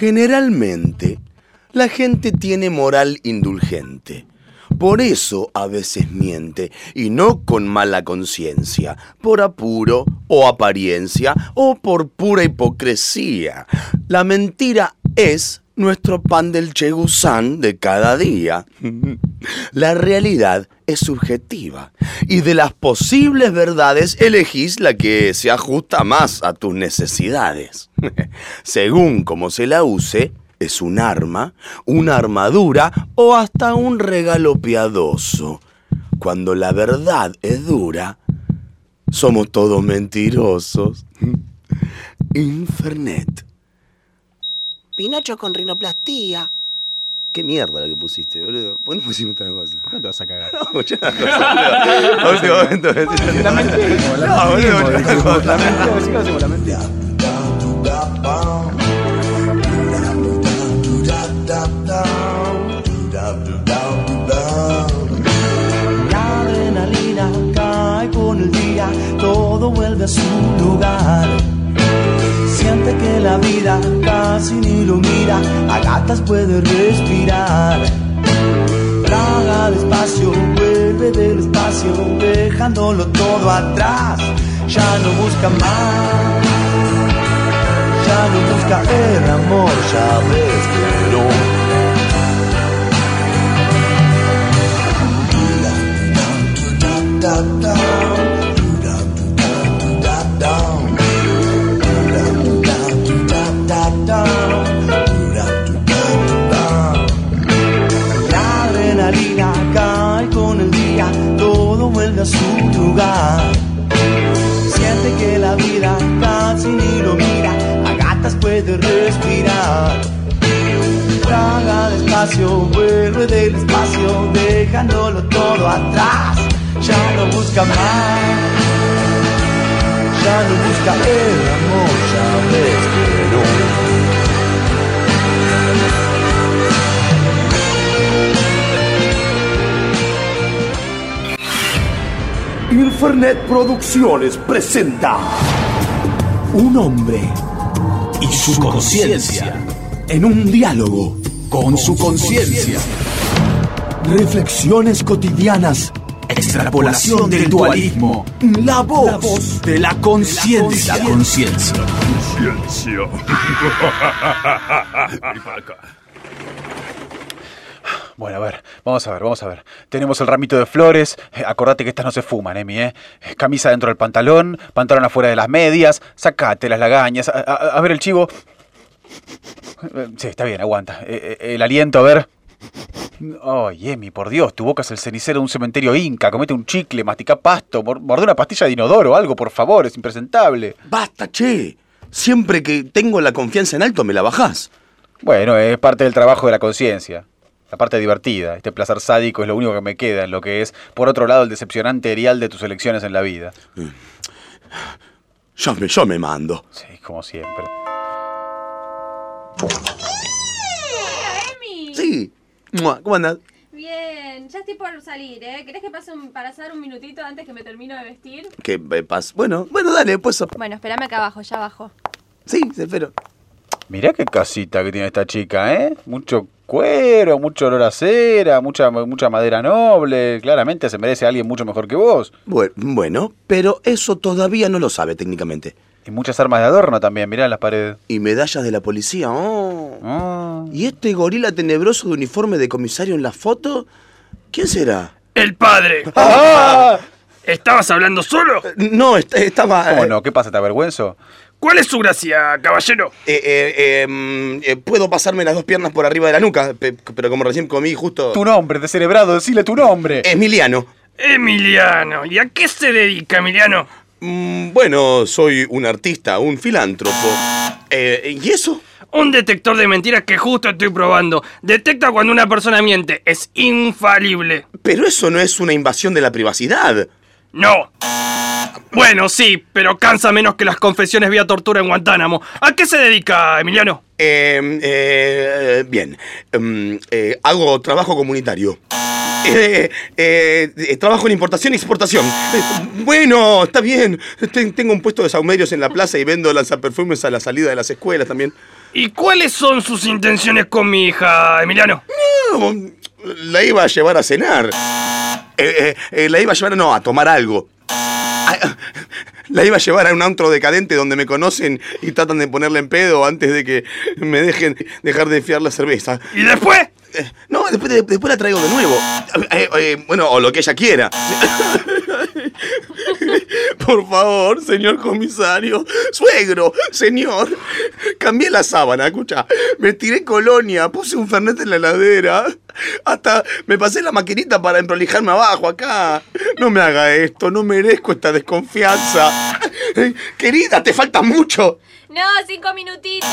Generalmente, la gente tiene moral indulgente. Por eso a veces miente, y no con mala conciencia, por apuro o apariencia o por pura hipocresía. La mentira es nuestro pan del chegusán de cada día. La realidad es subjetiva y de las posibles verdades elegís la que se ajusta más a tus necesidades. Según como se la use, es un arma, una armadura o hasta un regalo piadoso. Cuando la verdad es dura, somos todos mentirosos. Infernet. Pinocho con rinoplastía. Qué mierda lo que pusiste, boludo. ¿Por qué no pusimos otra cosa? ¿Cuándo te vas a cagar? No, ya no, A último momento. No, boludo. La adrenalina cae con el día, todo vuelve a su lugar. Siente que la vida casi ni lo mira, a gatas puede respirar. Traga despacio, vuelve del espacio, dejándolo todo atrás. Ya no busca más, ya no busca el amor, ya ves que no. La adrenalina cae con el día, todo vuelve a su lugar. Siente que la vida casi ni lo mira, a gatas puede respirar. Traga despacio, vuelve del espacio, dejándolo todo atrás. Ya no busca más, ya no busca el amor, ya ves que no. Infernet Producciones presenta Un hombre y su conciencia en un diálogo con su conciencia. Reflexiones cotidianas Extrapolación del dualismo. La voz, de la conciencia. La conciencia. Bueno, a ver, vamos a ver, vamos a ver. Tenemos el ramito de flores. Eh, acordate que estas no se fuman, Emi, ¿eh? Eh, Camisa dentro del pantalón, pantalón afuera de las medias, sacate las lagañas. A, a- a ver el chivo. Eh, Sí, está bien, aguanta. Eh, eh, el aliento, a ver. Ay, Emi, por Dios, tu boca es el cenicero de un cementerio inca. Comete un chicle, mastica pasto, mor- mordé una pastilla de inodoro, algo, por favor, es impresentable. Basta, che. Siempre que tengo la confianza en alto me la bajás. Bueno, es parte del trabajo de la conciencia. La parte divertida. Este placer sádico es lo único que me queda en lo que es, por otro lado, el decepcionante erial de tus elecciones en la vida. Yo me, yo me mando. Sí, como siempre. Emi. Sí. ¿Cómo andás? Bien, ya estoy por salir, ¿eh? ¿Querés que pase un, para hacer un minutito antes que me termino de vestir? ¿Qué eh, pas- Bueno, bueno, dale, pues. Bueno, espérame acá abajo, ya abajo. Sí, te espero. Mirá qué casita que tiene esta chica, ¿eh? Mucho cuero, mucho olor a cera, mucha, mucha madera noble. Claramente se merece a alguien mucho mejor que vos. Bue- Bueno, pero eso todavía no lo sabe técnicamente. Y muchas armas de adorno también, mirá en las paredes. Y medallas de la policía. oh. Ah. ¿Y este gorila tenebroso de uniforme de comisario en la foto? ¿Quién será? El padre. ¡Ah! ¿Estabas hablando solo? No, est- estaba. ¿Cómo eh, no? ¿Qué pasa? ¿Te avergüenzo? ¿Cuál es su gracia, caballero? eh, eh, eh, mm, eh, puedo pasarme las dos piernas por arriba de la nuca, pe- pero como recién comí justo. Tu nombre, descerebrado, decile tu nombre. Emiliano. Emiliano. ¿Y a qué se dedica, Emiliano? Mm, bueno, soy un artista, un filántropo. Eh, ¿Y eso? Un detector de mentiras que justo estoy probando. Detecta cuando una persona miente. Es infalible. Pero eso no es una invasión de la privacidad. No. Bueno, sí, pero cansa menos que las confesiones vía tortura en Guantánamo. ¿A qué se dedica, Emiliano? Eh, eh, bien. Mm, eh, hago trabajo comunitario. Eh, eh, trabajo en importación y exportación. Eh, bueno, está bien. Ten- tengo un puesto de saumerios en la plaza y vendo lanzaperfumes a la salida de las escuelas también. ¿Y cuáles son sus intenciones con mi hija, Emiliano? No, la iba a llevar a cenar. Eh, eh, eh, la iba a llevar, no, a tomar algo. La iba a llevar a un antro decadente donde me conocen y tratan de ponerle en pedo antes de que me dejen dejar de fiar la cerveza. ¿Y después? No, después, de- después la traigo de nuevo. Eh, bueno, o lo que ella quiera. Por favor, señor comisario. Suegro, señor. Cambié la sábana, escucha. Me tiré colonia, puse un fernet en la heladera. Hasta me pasé la maquinita para emprolijarme abajo acá. No me haga esto, no merezco esta desconfianza. Querida, te falta mucho. No, cinco minutitos.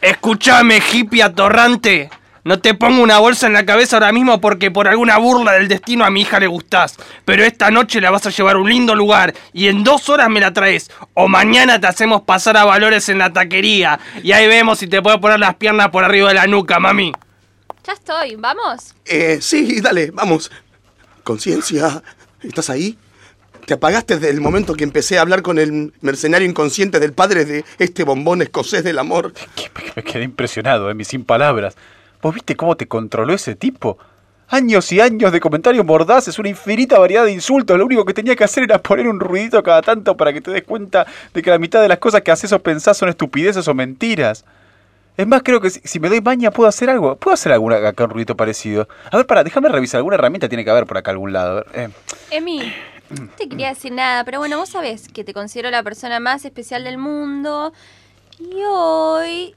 Escúchame, hippie atorrante. No te pongo una bolsa en la cabeza ahora mismo porque por alguna burla del destino a mi hija le gustás. Pero esta noche la vas a llevar a un lindo lugar y en dos horas me la traes. O mañana te hacemos pasar a valores en la taquería. Y ahí vemos si te puedo poner las piernas por arriba de la nuca, mami. Ya estoy, ¿vamos? Eh, sí, dale, vamos. Conciencia, ¿estás ahí? ¿Te apagaste desde el momento que empecé a hablar con el mercenario inconsciente del padre de este bombón escocés del amor? Me quedé impresionado, Emi, sin palabras. ¿Vos viste cómo te controló ese tipo? Años y años de comentarios mordaces, una infinita variedad de insultos. Lo único que tenía que hacer era poner un ruidito cada tanto para que te des cuenta de que la mitad de las cosas que haces o pensás son estupideces o mentiras. Es más, creo que si, me doy maña puedo hacer algo. Puedo hacer alguna acá ruidito parecido. A ver, para, déjame revisar. Alguna herramienta tiene que haber por acá algún lado. Eh. Emi, no te quería decir nada, pero bueno, vos sabés que te considero la persona más especial del mundo. Y hoy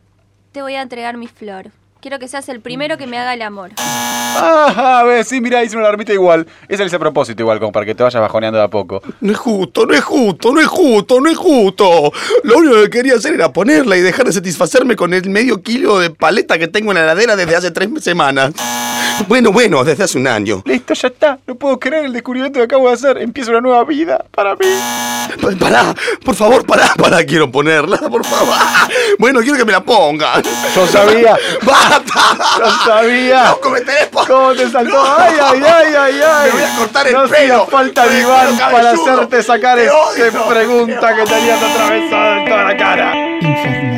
te voy a entregar mi flor. Quiero que seas el primero que me haga el amor. Ah, a ver, sí, mira, hice una alarmita igual. Esa le hice a propósito igual, como para que te vayas bajoneando de a poco. No es justo, no es justo, no es justo, no es justo. Lo único que quería hacer era ponerla y dejar de satisfacerme con el medio kilo de paleta que tengo en la heladera desde hace tres semanas. Bueno, bueno, desde hace un año. Listo, ya está. No puedo creer el descubrimiento que acabo de hacer. Empieza una nueva vida para mí. Pa- Pará, por favor, pará, pará, quiero ponerla, por favor. Bueno, quiero que me la pongan. Yo sabía. ¡Basta! Yo sabía. No cometeré por... ¿Cómo te saltó? No. ¡Ay, ay, ay, ay, ay! Me voy a cortar el no hacía pelo. falta el Iván pelo para hacerte sacar esa pregunta que tenías atravesada en toda la cara.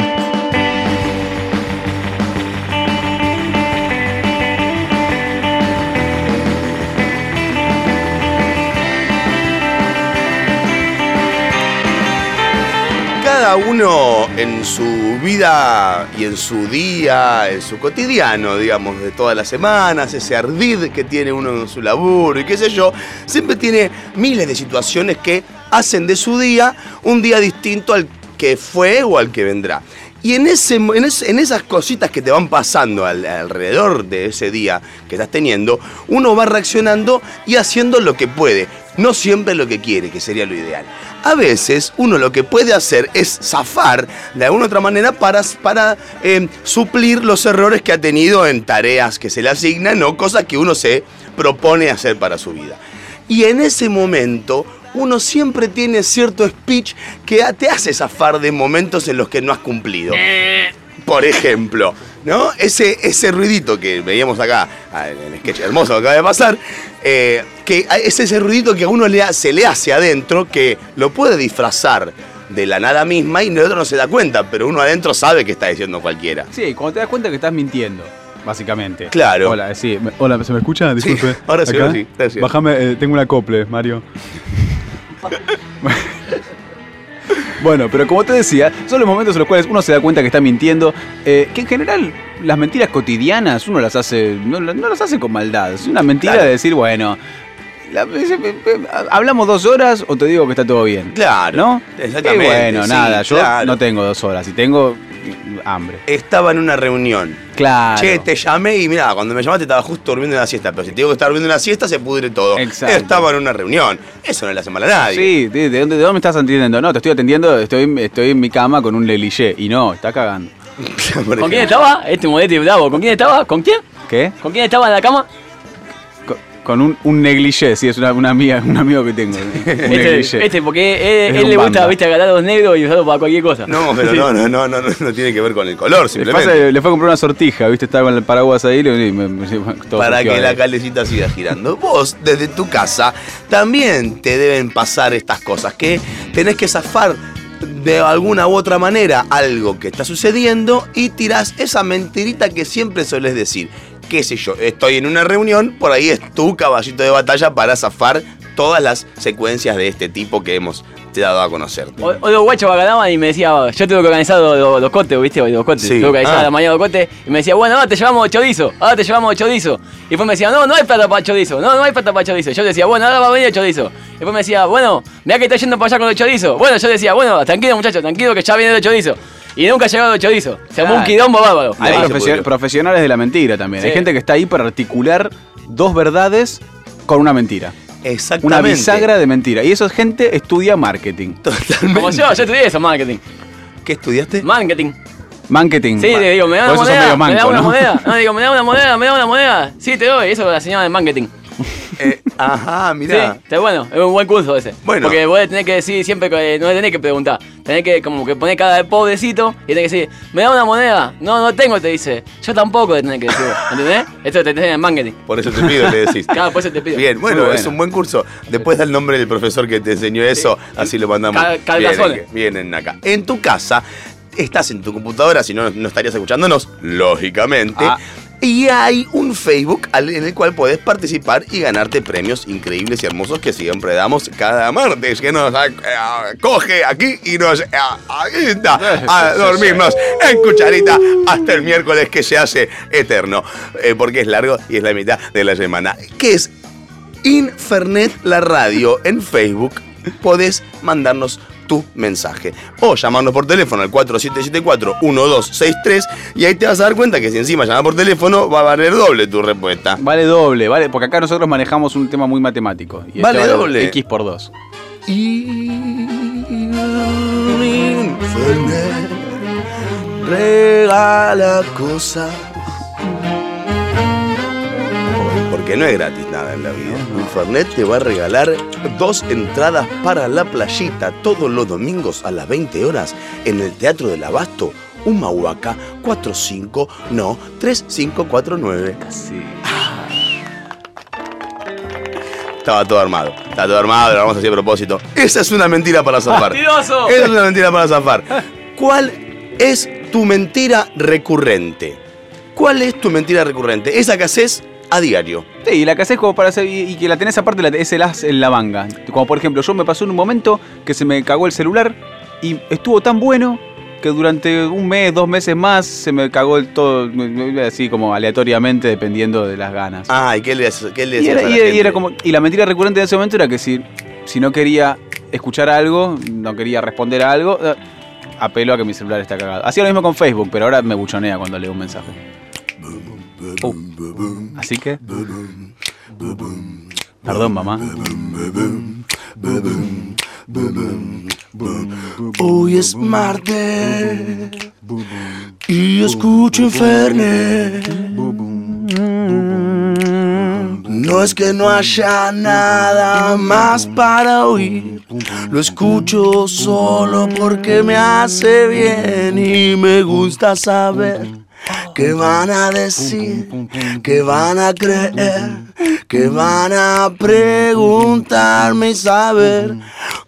Cada uno en su vida y en su día, en su cotidiano, digamos, de todas las semanas, ese ardid que tiene uno en su laburo y qué sé yo, siempre tiene miles de situaciones que hacen de su día un día distinto al que fue o al que vendrá. Y en, ese, en, ese- en esas cositas que te van pasando al- alrededor de ese día que estás teniendo, uno va reaccionando y haciendo lo que puede, no siempre lo que quiere, que sería lo ideal. A veces uno lo que puede hacer es zafar de alguna otra manera para, para eh, suplir los errores que ha tenido en tareas que se le asignan o cosas que uno se propone hacer para su vida. Y en ese momento uno siempre tiene cierto speech que te hace zafar de momentos en los que no has cumplido. Por ejemplo, ¿no? Ese, ese ruidito que veíamos acá, ah, en el sketch hermoso que acaba de pasar, eh, que es ese ruidito que a uno se le hace adentro que lo puede disfrazar de la nada misma y el otro no se da cuenta, pero uno adentro sabe que está diciendo cualquiera. Sí, cuando te das cuenta que estás mintiendo, básicamente. Claro. Hola, sí. hola, ¿se me escucha? Sí, Disculpe. ahora sí, ahora sí, gracias. Bájame, eh, tengo un acople, Mario. Bueno, pero como te decía, son los momentos en los cuales uno se da cuenta que está mintiendo, eh, que en general las mentiras cotidianas uno las hace, no, no las hace con maldad. Es una mentira Claro. de decir, bueno, la- hablamos dos horas o te digo que está todo bien. Claro, ¿No? exactamente, Y bueno, sí, nada, yo claro. no tengo dos horas y tengo hambre. Estaba en una reunión. Claro. Che, te llamé y mira, cuando me llamaste estaba justo durmiendo una siesta, pero si te digo que estaba durmiendo una siesta se pudre todo. Exacto. Estaba en una reunión. Eso no le hace mal a nadie. Sí, ¿de, de dónde, de dónde me estás atendiendo? No, te estoy atendiendo, estoy, estoy en mi cama con un leligé. Y no, está cagando. ¿Con quién estaba? Este modete bravo. ¿Con quién estaba? ¿Con quién? ¿Qué? ¿Con quién estaba en la cama? Con, un, un negligé, sí, es una, una amiga, un amigo que tengo. Un negligé. Este, este, porque él, Es él un le gusta, banda. viste, agarrar los negros y usarlos para cualquier cosa. No, pero Sí. no, no, no, no, no, no tiene que ver con el color, Le, simplemente. pasa- le fue a comprar una sortija, ¿viste? Estaba con el paraguas ahí y me- me- me- todo para que ahí. la calecita siga girando. Vos, desde tu casa, también te deben pasar estas cosas, que tenés que zafar de alguna u otra manera algo que está sucediendo y tirás esa mentirita que siempre solés decir. Qué sé yo, estoy en una reunión, por ahí es tu caballito de batalla para zafar todas las secuencias de este tipo que hemos dado a conocer. Los guachos ganaban y me decía, yo tengo que organizar los, los cotes, ¿viste? Los cotes. Sí. Tengo que organizar Ah. la mañana los cotes. Y me decía, bueno, ahora te llevamos chorizo, ahora te llevamos chorizo. Y después me decía, no, no hay plata para chorizo, no, no hay plata para chorizo. Yo decía, bueno, ahora va a venir el chorizo. Y después me decía, bueno, mira que está yendo para allá con el chorizo. Bueno, yo decía, bueno, tranquilo muchachos, tranquilo que ya viene el chorizo. Y nunca ha llegado el chorizo. Se armó un quilombo bárbaro. Hay profesio- profesionales de la mentira también. Hay gente que está ahí para articular dos verdades con una mentira. Exactamente. Una bisagra de mentira. Y esa gente estudia marketing. Como yo, yo estudié eso, marketing. ¿Qué estudiaste? Marketing. Marketing. Sí, le digo, me da Por una moneda, medio me da manco, una ¿no? moneda. No, digo, me da una moneda, me da una moneda. Sí, te doy. Eso es la señora de marketing. Eh, ajá, mirá. Sí, está bueno, es un buen curso ese. Bueno. Porque vos tenés que decir siempre que no le tenés que preguntar. Tenés que como que poner cara de pobrecito y tenés que decir, ¿me da una moneda? No, no tengo, te dice. Yo tampoco le tenés que decir. ¿Entendés? Esto te tenés en marketing. Por eso te pido, le decís. Claro, por eso te pido. Bien, bueno, es un buen curso. Después da el nombre del profesor que te enseñó eso, así lo mandamos. Cal- Calgazones. Vienen, vienen acá. En tu casa, estás en tu computadora, si no, no estarías escuchándonos, lógicamente. Ah. Y hay un Facebook en el cual puedes participar y ganarte premios increíbles y hermosos que siempre damos cada martes, que nos ah, coge aquí y nos ah, ayuda a dormirnos en cucharita hasta el miércoles que se hace eterno, eh, porque es largo y es la mitad de la semana. Que es Infernet la radio en Facebook. Podés mandarnos tu mensaje o llamarnos por teléfono al 4774-1263 y ahí te vas a dar cuenta que si encima llamas por teléfono va a valer doble tu respuesta. Vale doble, vale, porque acá nosotros manejamos un tema muy matemático. Y este Vale doble. X por 2. Infernet regala cosas. Porque no es gratis nada en la vida. Infernet te va a regalar dos entradas para la playita todos los domingos a las 20 horas en el Teatro del Abasto, Humahuaca 45, no, 3549. Estaba todo armado. Estaba todo armado, lo vamos a hacer a propósito. Esa es una mentira para zafar. ¡Mentiroso! Esa es una mentira para zafar. ¿Cuál es tu mentira recurrente? ¿Cuál es tu mentira recurrente? Esa que haces a diario. Sí, y la que haces como para hacer. Y, y que la tenés aparte, la, es el as en la manga. Como por ejemplo, yo me pasó en un momento que se me cagó el celular y estuvo tan bueno que durante un mes, dos meses más se me cagó el todo, así como aleatoriamente, dependiendo de las ganas. Ay, ¿qué le, qué le y, era, a la y y gente? era como, y la mentira recurrente de ese momento era que si, si no quería escuchar algo, no quería responder a algo, eh, apelo a que mi celular está cagado. Hacía lo mismo con Facebook, pero ahora me buchonea cuando leo un mensaje. Uh. Así que. Perdón, mamá. Hoy es martes y escucho Infernet. No es que no haya nada más para oír, lo escucho solo porque me hace bien y me gusta saber qué van a decir, qué van a creer, qué van a preguntarme y saber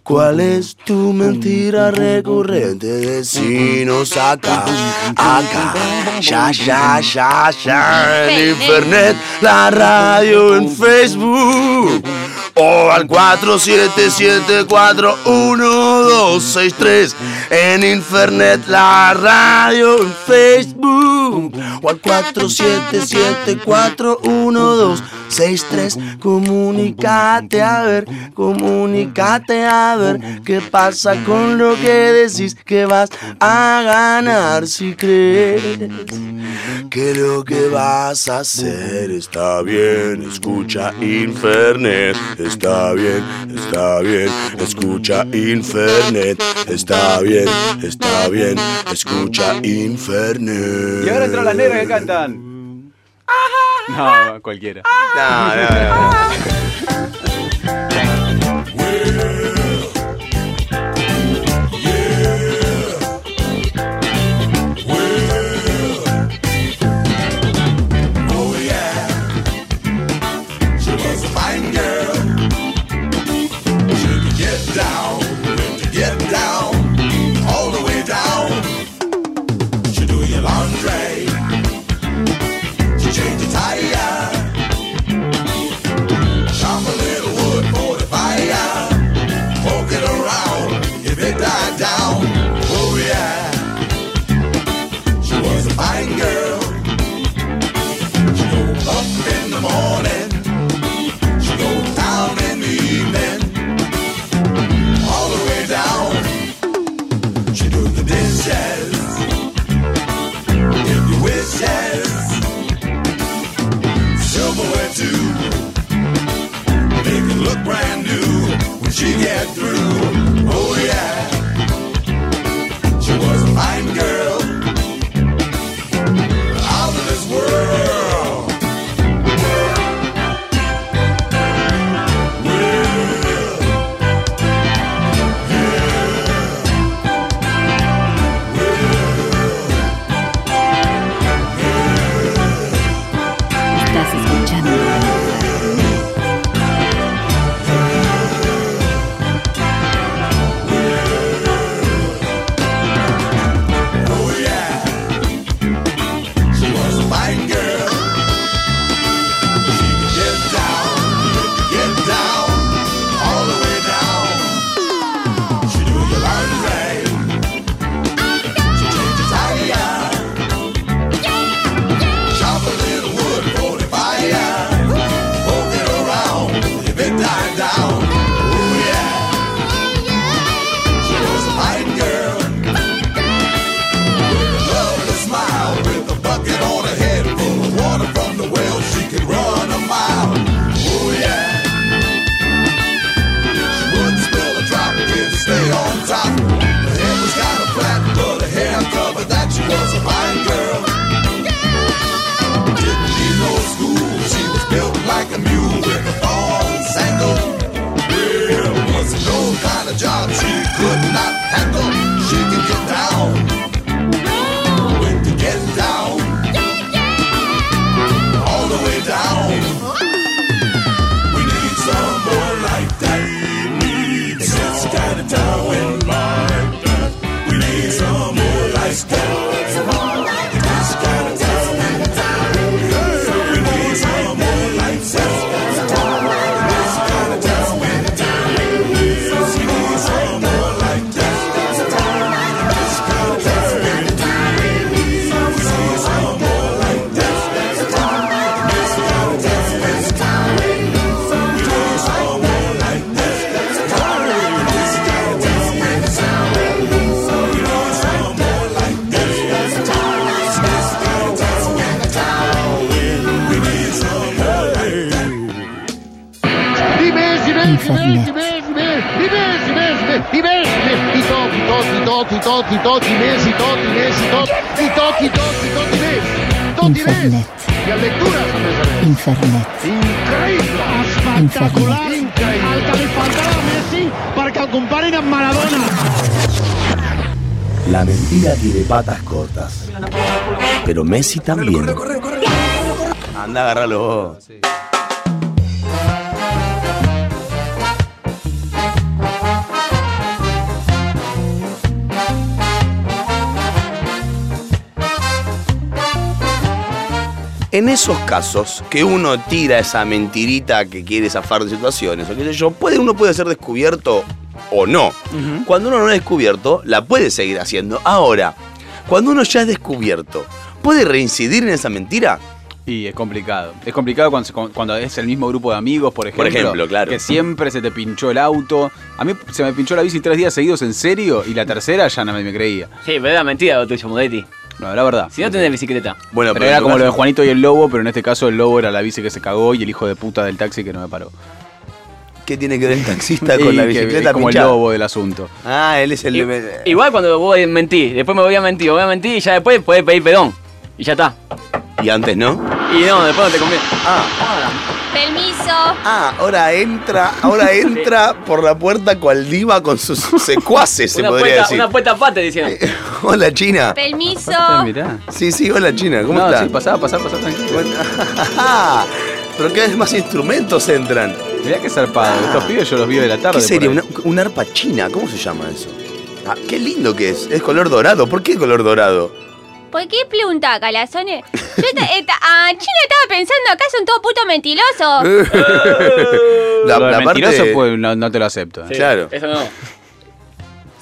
cuál es tu mentira recurrente. Decinos acá, acá, ya, ya, ya, ya, en internet, la radio, en Facebook. O al 47741263 en Infernet, la radio, en Facebook. O al 47741263 Comunicate a ver, comunicate a ver qué pasa con lo que decís que vas a ganar si crees que lo que vas a hacer está bien. Escucha Infernet, está bien, está bien. Escucha Infernet, está bien, está bien. Escucha Infernet. Y ahora entran las negras que cantan. No, cualquiera. No, no, no. Infernet. Infernet. El que li faltava a Messi perquè el comparin amb Maradona. La mentira tiene patas cortas. Pero Messi también. Anda, agárralo vos. En esos casos que uno tira esa mentirita que quiere zafar de situaciones o qué sé yo, puede, uno puede ser descubierto o no. Cuando uno no es descubierto, la puede seguir haciendo. Ahora, cuando uno ya es descubierto, ¿puede reincidir en esa mentira? Y es complicado. Es complicado cuando, es el mismo grupo de amigos, por ejemplo. ejemplo, claro. Que siempre se te pinchó el auto. A mí se me pinchó la bici tres días seguidos en serio y la tercera ya no me, me creía. Sí, pero era mentira lo tuyo, Modetti. No, la verdad. Si no tenés bicicleta. Bueno, pero, en era como lo de caso- Juanito y el lobo, pero en este caso el lobo era la bici que se cagó y el hijo de puta del taxi que no me paró. ¿Qué tiene que ver el taxista con la bicicleta es como pinchada? el lobo del asunto. Ah, él es el... I- Igual cuando vos mentís, después me voy a mentir, voy a mentir y ya después podés pedir perdón. Y ya está. Y antes no. Y no, después no te conviene. Permiso. Ah, ahora entra, ahora entra por la puerta cual diva con sus secuaces, se una, podría puesta, decir. una puesta aparte, dicen. Hola, China. Permiso. Mirá. Sí, sí, hola, China. ¿Cómo no, estás? sí, pasá, pasá, pasá tranquilo. Pero cada vez más instrumentos entran. Mirá qué zarpado. Estos pibes yo los vi de la tarde. ¿Qué sería? Una, una arpa china, ¿cómo se llama eso? Ah, qué lindo que es. Es color dorado. ¿Por qué color dorado? ¿Por qué pregunta, Calazone? Yo esta- esta- ah, China estaba pensando, acá son todos putos mentirosos. La, Lo de la mentiroso parte- pues, no, no te lo acepto. eh. Claro. Eso no.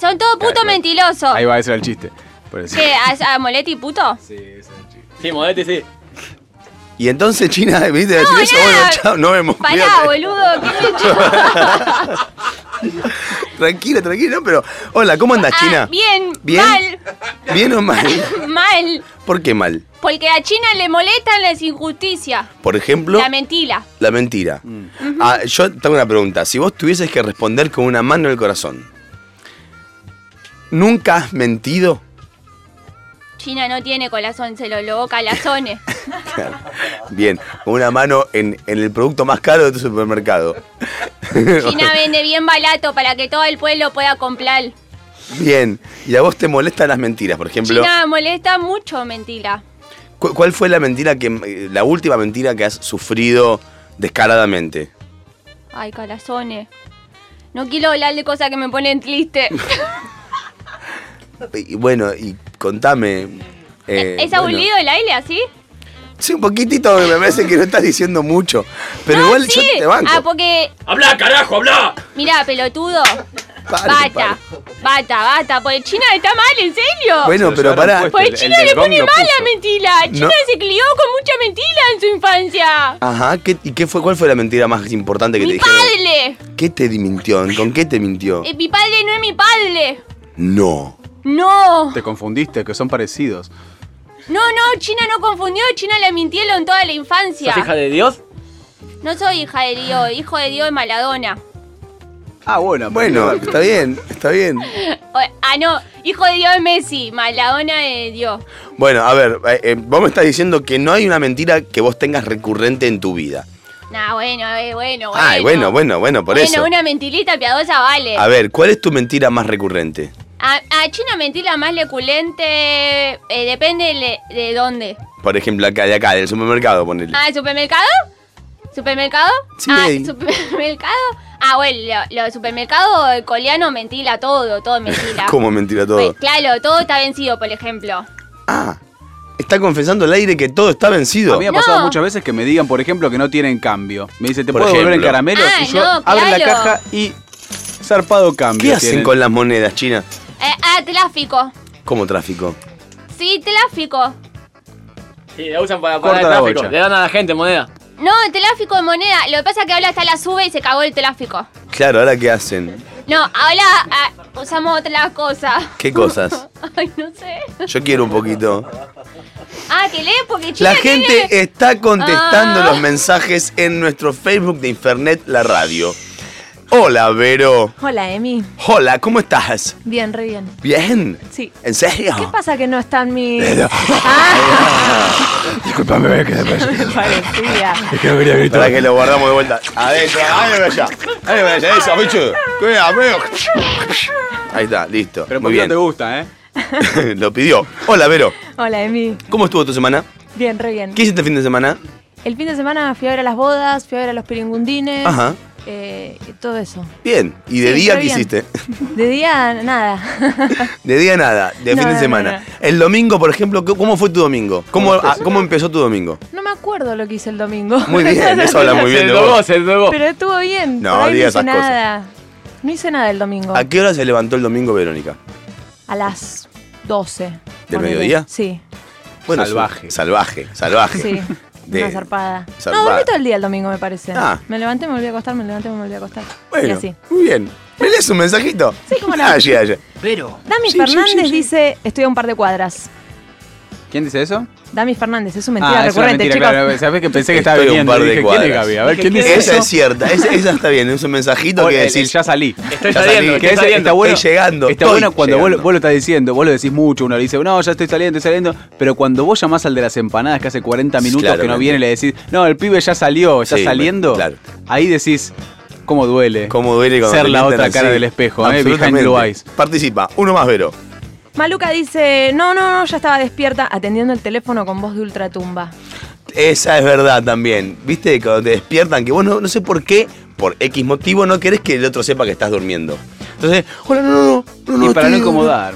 Son todos putos mentirosos. Ahí va, ese era el chiste. Por eso. ¿Qué? ¿A, a Moletti puto? Sí, Modetti sí. Y entonces China, ¿viste? No, Decir eso, nada. bueno, chao, nos vemos. Pará, cuídate. boludo. ¿Qué? Tranquila, tranquila, pero. Hola, ¿cómo andas, Ah, China? bien, ¿Bien? mal, ¿Bien o mal? mal. ¿Por qué mal? Porque a China le molestan las injusticias. Por ejemplo, La mentira. la mentira. Ah, yo tengo una pregunta. Si vos tuvieses que responder con una mano en el corazón, ¿nunca has mentido? China no tiene corazón, se lo logó Calazone. Claro. Bien, con una mano en, en el producto más caro de tu supermercado. China vende bien barato para que todo el pueblo pueda comprar. Bien, y a vos te molestan las mentiras, por ejemplo. China molesta mucho mentira. ¿cu- ¿Cuál fue la mentira que eh, la última mentira que has sufrido descaradamente? Ay, Calazone. No quiero hablar de cosas que me ponen triste. Y bueno, y contame. eh, ¿Es bueno. aburrido el aire así? Sí, un poquitito, me parece que no estás diciendo mucho. Pero No, igual sí. yo te banco. Ah, porque. ¡Habla, carajo, habla! Mira, pelotudo. Pare, bata, bata, bata. Porque China está mal, ¿en serio? Bueno, pero pará. Pues China le pone mal la mentira. China No. se crió con mucha mentira en su infancia. Ajá, ¿qué- ¿y qué fue, cuál fue la mentira más importante que te Mi dijeron? padre. ¿Qué te mintió? ¿Con qué te mintió? Eh, mi padre no es mi padre. No. No. Te confundiste, que son parecidos. No, no, China no confundió. China le mintieron toda la infancia. ¿Sos hija de Dios? No soy hija de Dios. Hijo de Dios es Maladona. Ah, bueno. Bueno, está bien, está bien. Ah, no. Hijo de Dios es Messi. Maladona es Dios. Bueno, a ver, eh, eh, vos me estás diciendo que no hay una mentira que vos tengas recurrente en tu vida. Nah, bueno, eh, bueno, bueno. Ay, bueno, bueno, bueno, por bueno, eso. una mentirita piadosa vale. A ver, ¿cuál es tu mentira más recurrente? A, a China mentira más leculente eh, depende de dónde. Por ejemplo, acá de acá, del supermercado, ponele. Ah, ¿el supermercado? ¿Supermercado? Sí, ah. ¿supermercado? Ah, bueno, lo, lo supermercado eh, coleano mentira todo, todo mentira. ¿Cómo mentira todo? Pues, claro, todo está vencido, por ejemplo. Está confesando al aire que todo está vencido. A mí me ha pasado muchas veces que me digan, por ejemplo, que no tienen cambio. Me dice, ¿te Por puedo devolver en ejemplo. caramelos? Ah, y yo no, abro la caja y zarpado cambio. ¿Qué hacen tienen. con las monedas, China? Eh, ah, tráfico. ¿Cómo tráfico? Sí, tráfico. Sí, la usan para Corta pagar el la tráfico. bocha. Le dan a la gente moneda. No, el tráfico de moneda. Lo que pasa es que ahora está la sube y se cagó el tráfico. Claro, ¿ahora qué hacen? No, ahora ah, usamos otra cosa. ¿Qué cosas? Ay, no sé. Yo quiero un poquito. Ah, que lee porque China La tiene- gente está contestando Ah. los mensajes en nuestro Facebook de Infernet La Radio. Hola, Vero. Hola, Emi. Hola, ¿cómo estás? Bien, re bien. ¿Bien? Sí. ¿En serio? ¿Qué pasa que no están mis... Disculpame, que Parecía. Es que no quería gritar. Para que lo guardamos de vuelta. Adentro, ahí allá. Ahí allá, eso, bicho. Amigo. Ahí está, listo. Pero Muy porque no bien. te gusta, ¿eh? lo pidió. Hola, Vero. Hola, Emi. ¿Cómo estuvo tu semana? Bien, re bien. ¿Qué hiciste el fin de semana? El fin de semana fui a ver a las bodas, fui a ver a los piringundines. Ajá. Eh, todo eso. Bien. ¿Y de Sí, día qué bien. hiciste? De día, nada. De día nada, de No, fin de semana. no, no. El domingo, por ejemplo, ¿cómo fue tu domingo? ¿Cómo, ah, ¿cómo empezó tu domingo? No me acuerdo lo que hice el domingo. Muy bien, eso habla muy bien de vos. Pero estuvo bien. No, por ahí diga no hice esas cosas. nada. No hice nada el domingo. ¿A qué hora se levantó el domingo, Verónica? A las 12. ¿Del mediodía? Sí. Bueno, Salvaje. Salvaje, salvaje. Sí. De- Una zarpada. zarpada. No, dormí todo el día el domingo, me parece. Ah. Me levanté, me volví a acostar, me levanté, me volví a acostar. y así. muy bien. ¿Me lees un mensajito? Sí, cómo no. Allí, allí. Pero. Dami Sí, sí, Fernández sí, sí. dice, estoy a un par de cuadras. ¿Quién dice eso? Dami Fernández, es su mentira ah, es una recurrente, mentira, chicos. claro. ¿Sabés que pensé que estaba Estoy a un viniendo? par Y de dije, ¿quién es. Gaby? A ver, ¿quién ¿quién dice Esa eso? es cierta, esa, esa está bien, es un mensajito O que el- el decís. ya salí. Estoy Ya saliendo, salí, estoy Que ese saliendo. está bueno. Estoy llegando, Está estoy bueno cuando vos, lo estás diciendo, vos lo decís mucho, uno le dice, no, ya estoy saliendo, estoy saliendo. Pero cuando vos llamás al de las empanadas que hace 40 minutos que no viene y le decís, no, el pibe ya salió, está Sí, saliendo, claro. ahí decís, ¿cómo duele? ¿Cómo duele cuando Ser la otra cara del espejo, eh, behind. Participa, uno más, Vero. Maluca dice, no, no, no, ya estaba despierta atendiendo el teléfono con voz de ultratumba. Esa es verdad también. ¿Viste? Cuando te despiertan, que vos no, sé por qué, por X motivo, no querés que el otro sepa que estás durmiendo. Entonces, hola, no, no, no. No, no y para no incomodar.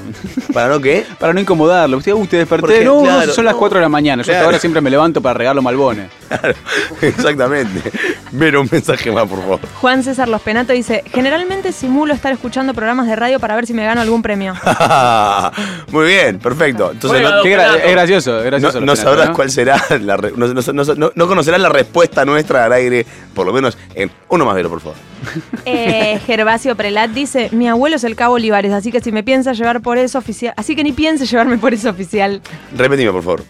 ¿Para no qué? Para no incomodarlo. Usted, uy, te desperté. Porque, no, claro, son las no. 4 de la mañana. Yo hasta ahora siempre me levanto para regalar los malbones. Claro, exactamente. Vero, un mensaje más, por favor. Juan César Los Penato dice, generalmente simulo estar escuchando programas de radio para ver si me gano algún premio. Muy bien, perfecto. Entonces, Bueno, no, Qué gra- es gracioso, es gracioso. no, sabrás ¿no? cuál será la re- no, no- no- no- no conocerás la respuesta nuestra al aire, por lo menos en uno más, Vero, por favor. Eh, Gervasio Prelat dice, mi abuelo es el cabo Olivares, así que si me piensa llevar por eso oficial, así que ni piense llevarme por eso oficial. Repetime, por favor.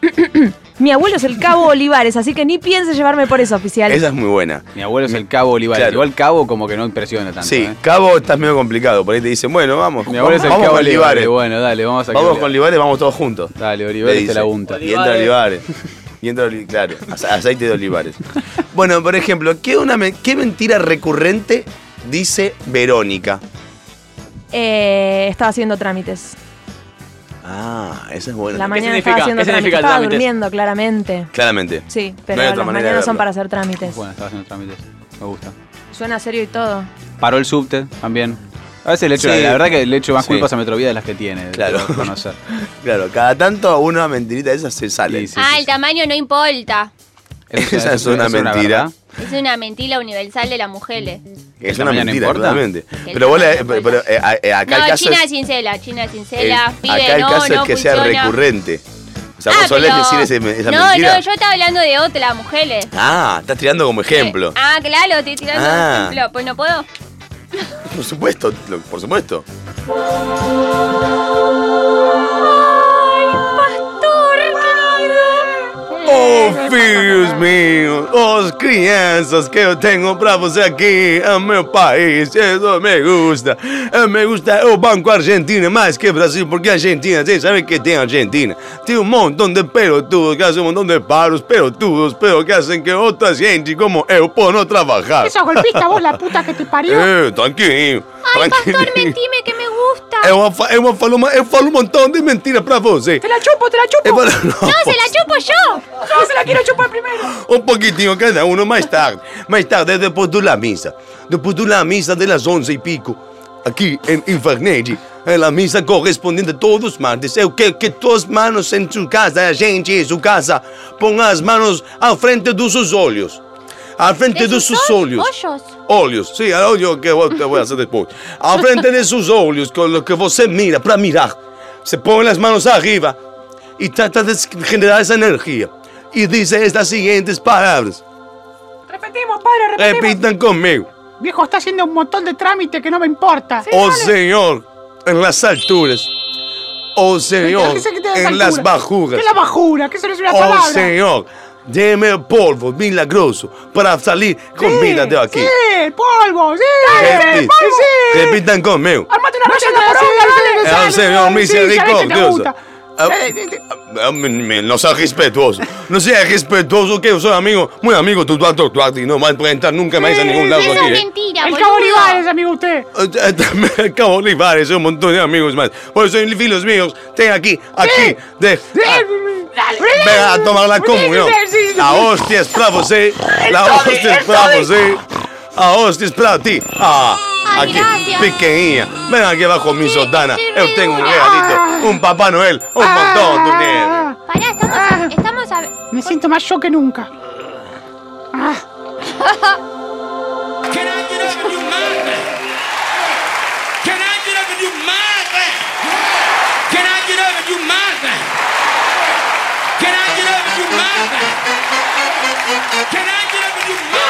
Mi abuelo es el cabo Olivares, así que ni piense llevarme por eso oficial. Esa es muy buena. Mi abuelo es el cabo Olivares. Claro. Igual cabo como que no impresiona tanto. Sí, ¿eh? Cabo estás medio complicado. Por ahí te dicen, bueno, vamos. Mi abuelo es el cabo Olivares. Bueno, dale, vamos a Vamos con Olivares, vamos todos juntos. Dale, Le Olivares te dice. la unta. Y entra Olivares. Y entra Oli- claro, ace- aceite de Olivares. bueno, por ejemplo, ¿qué, una me- ¿qué mentira recurrente dice Verónica? Eh, estaba haciendo trámites. Ah, esa es buena. La ¿Qué mañana significa? estaba haciendo ¿Qué trámites. Estaba trámites? durmiendo, claramente. Claramente. Sí, No pero hay otra las manera de mañanas son para hacer trámites. Bueno, estaba haciendo trámites. Me gusta. Suena serio y todo. Paró el subte también. A veces le echo, Sí. la verdad que le echo más Sí. culpas a Metrovía de las que tiene. Claro. debo reconocer. Claro, cada tanto una mentirita de esas se sale. Sí, sí, ah, sí, el tamaño no importa. Esa es una es mentira. Es una mentira universal de las mujeres. Es ¿El una no mentira, claramente. El Pero, vos le- no pero, eh, eh, acá no, el caso China es, cincela, China el- cincela, pibe, acá el no, caso no es que sea funciona. recurrente. O sea, Ah, vos solés decir ese- esa no, mentira. no, yo estaba hablando de otras mujeres. Ah, estás tirando como ejemplo. Ah, claro, estoy tirando Ah. un ejemplo. Pues no puedo. Por supuesto, por supuesto. Oh, Furious míos, os crianças que eu tenho pra você aqui, é meu país, isso me gusta. Eh, Me gusta o Banco Argentina mais que Brasil, porque Argentina, vocês sabem que tem Argentina? Tem um montão de pelotudos que fazem um montão de paros pelotudos, pero que hacen que outra gente como eu por não trabalhar. Esos golpistas, vos la puta que te parió. Eh, tranquilo, pastor, tranquilo. mentime que me gusta. Eu, fa- eu, falo, eu falo um montão de mentiras pra você. Te la chupo, te la chupo. Eu falo- No, se la chupo yo. Yo se la quiero chupar primero. Um pouquinho cada um mais tarde. Mais tarde, depois da missa. Depois da missa das onze e pico. Aqui em Invernede. É a missa correspondente a todos os martes. Eu quero que todas as manos em sua casa, a gente em sua casa, ponham as manos à frente dos seus olhos. À frente dos seus olhos. Hoyos. Olhos, sim, olho que te vou fazer depois. À frente de seus olhos, com o que você mira, para mirar. Você põe as mãos arriba e trata de generar essa energia. E diz estas seguintes palavras. Repetimos, padre, repetimos. Repitan conmigo. Viejo, está haciendo un montón de trámite que no me importa. Oh Señor, en las alturas. Oh Señor, ¿Qué se de en altura? las bajuras. ¿Qué es la bajura? ¿Qué eso no es una Oh palabra? Señor, deme polvo milagroso para salir con vida de aquí. Sí, polvo, sí. Repit- polvo. Sí. Repitan conmigo. Armate una receta por dale, dale, Oh Señor dale, sí, misericordioso. Ah, ah, me- me- No sea respetuoso. No sea respetuoso que yo soy amigo, muy amigo tu tu tu no va a presentar nunca más a ningún lado Eso aquí. es ¿eh? mentira, El. Cabo Olivares, amigo usted. Eh, También Cabo Olivares, un montón de amigos más. Por eso, filos míos, ten aquí, aquí, de, venga a tomar la comunión. La hostia es para você, la hostia es para você, a hostia es para ti. Ah, aquí, pequeña. Ven aquí abajo mi sotana. Yo tengo un regalito, un Papá Noel, un montón de dinero. Pará, estamos a, estamos a... Me siento más yo que nunca. Ah, Can I get up and do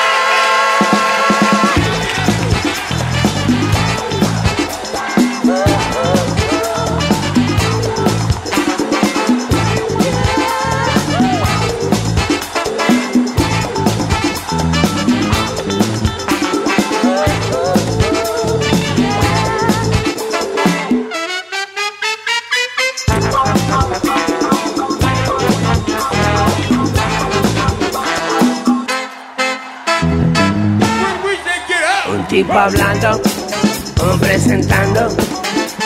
hablando, presentando,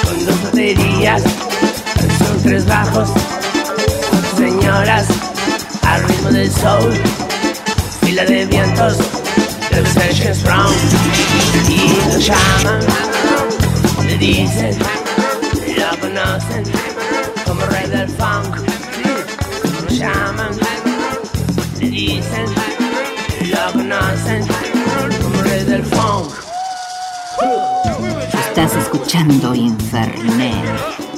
con dos baterías, son tres bajos, señoras, al ritmo del soul, fila de vientos, del Sessions Brown, y lo llaman, le dicen, lo conocen, como rey del funk, lo llaman, le dicen, lo conocen, como rey del funk. Escuchando Infernet.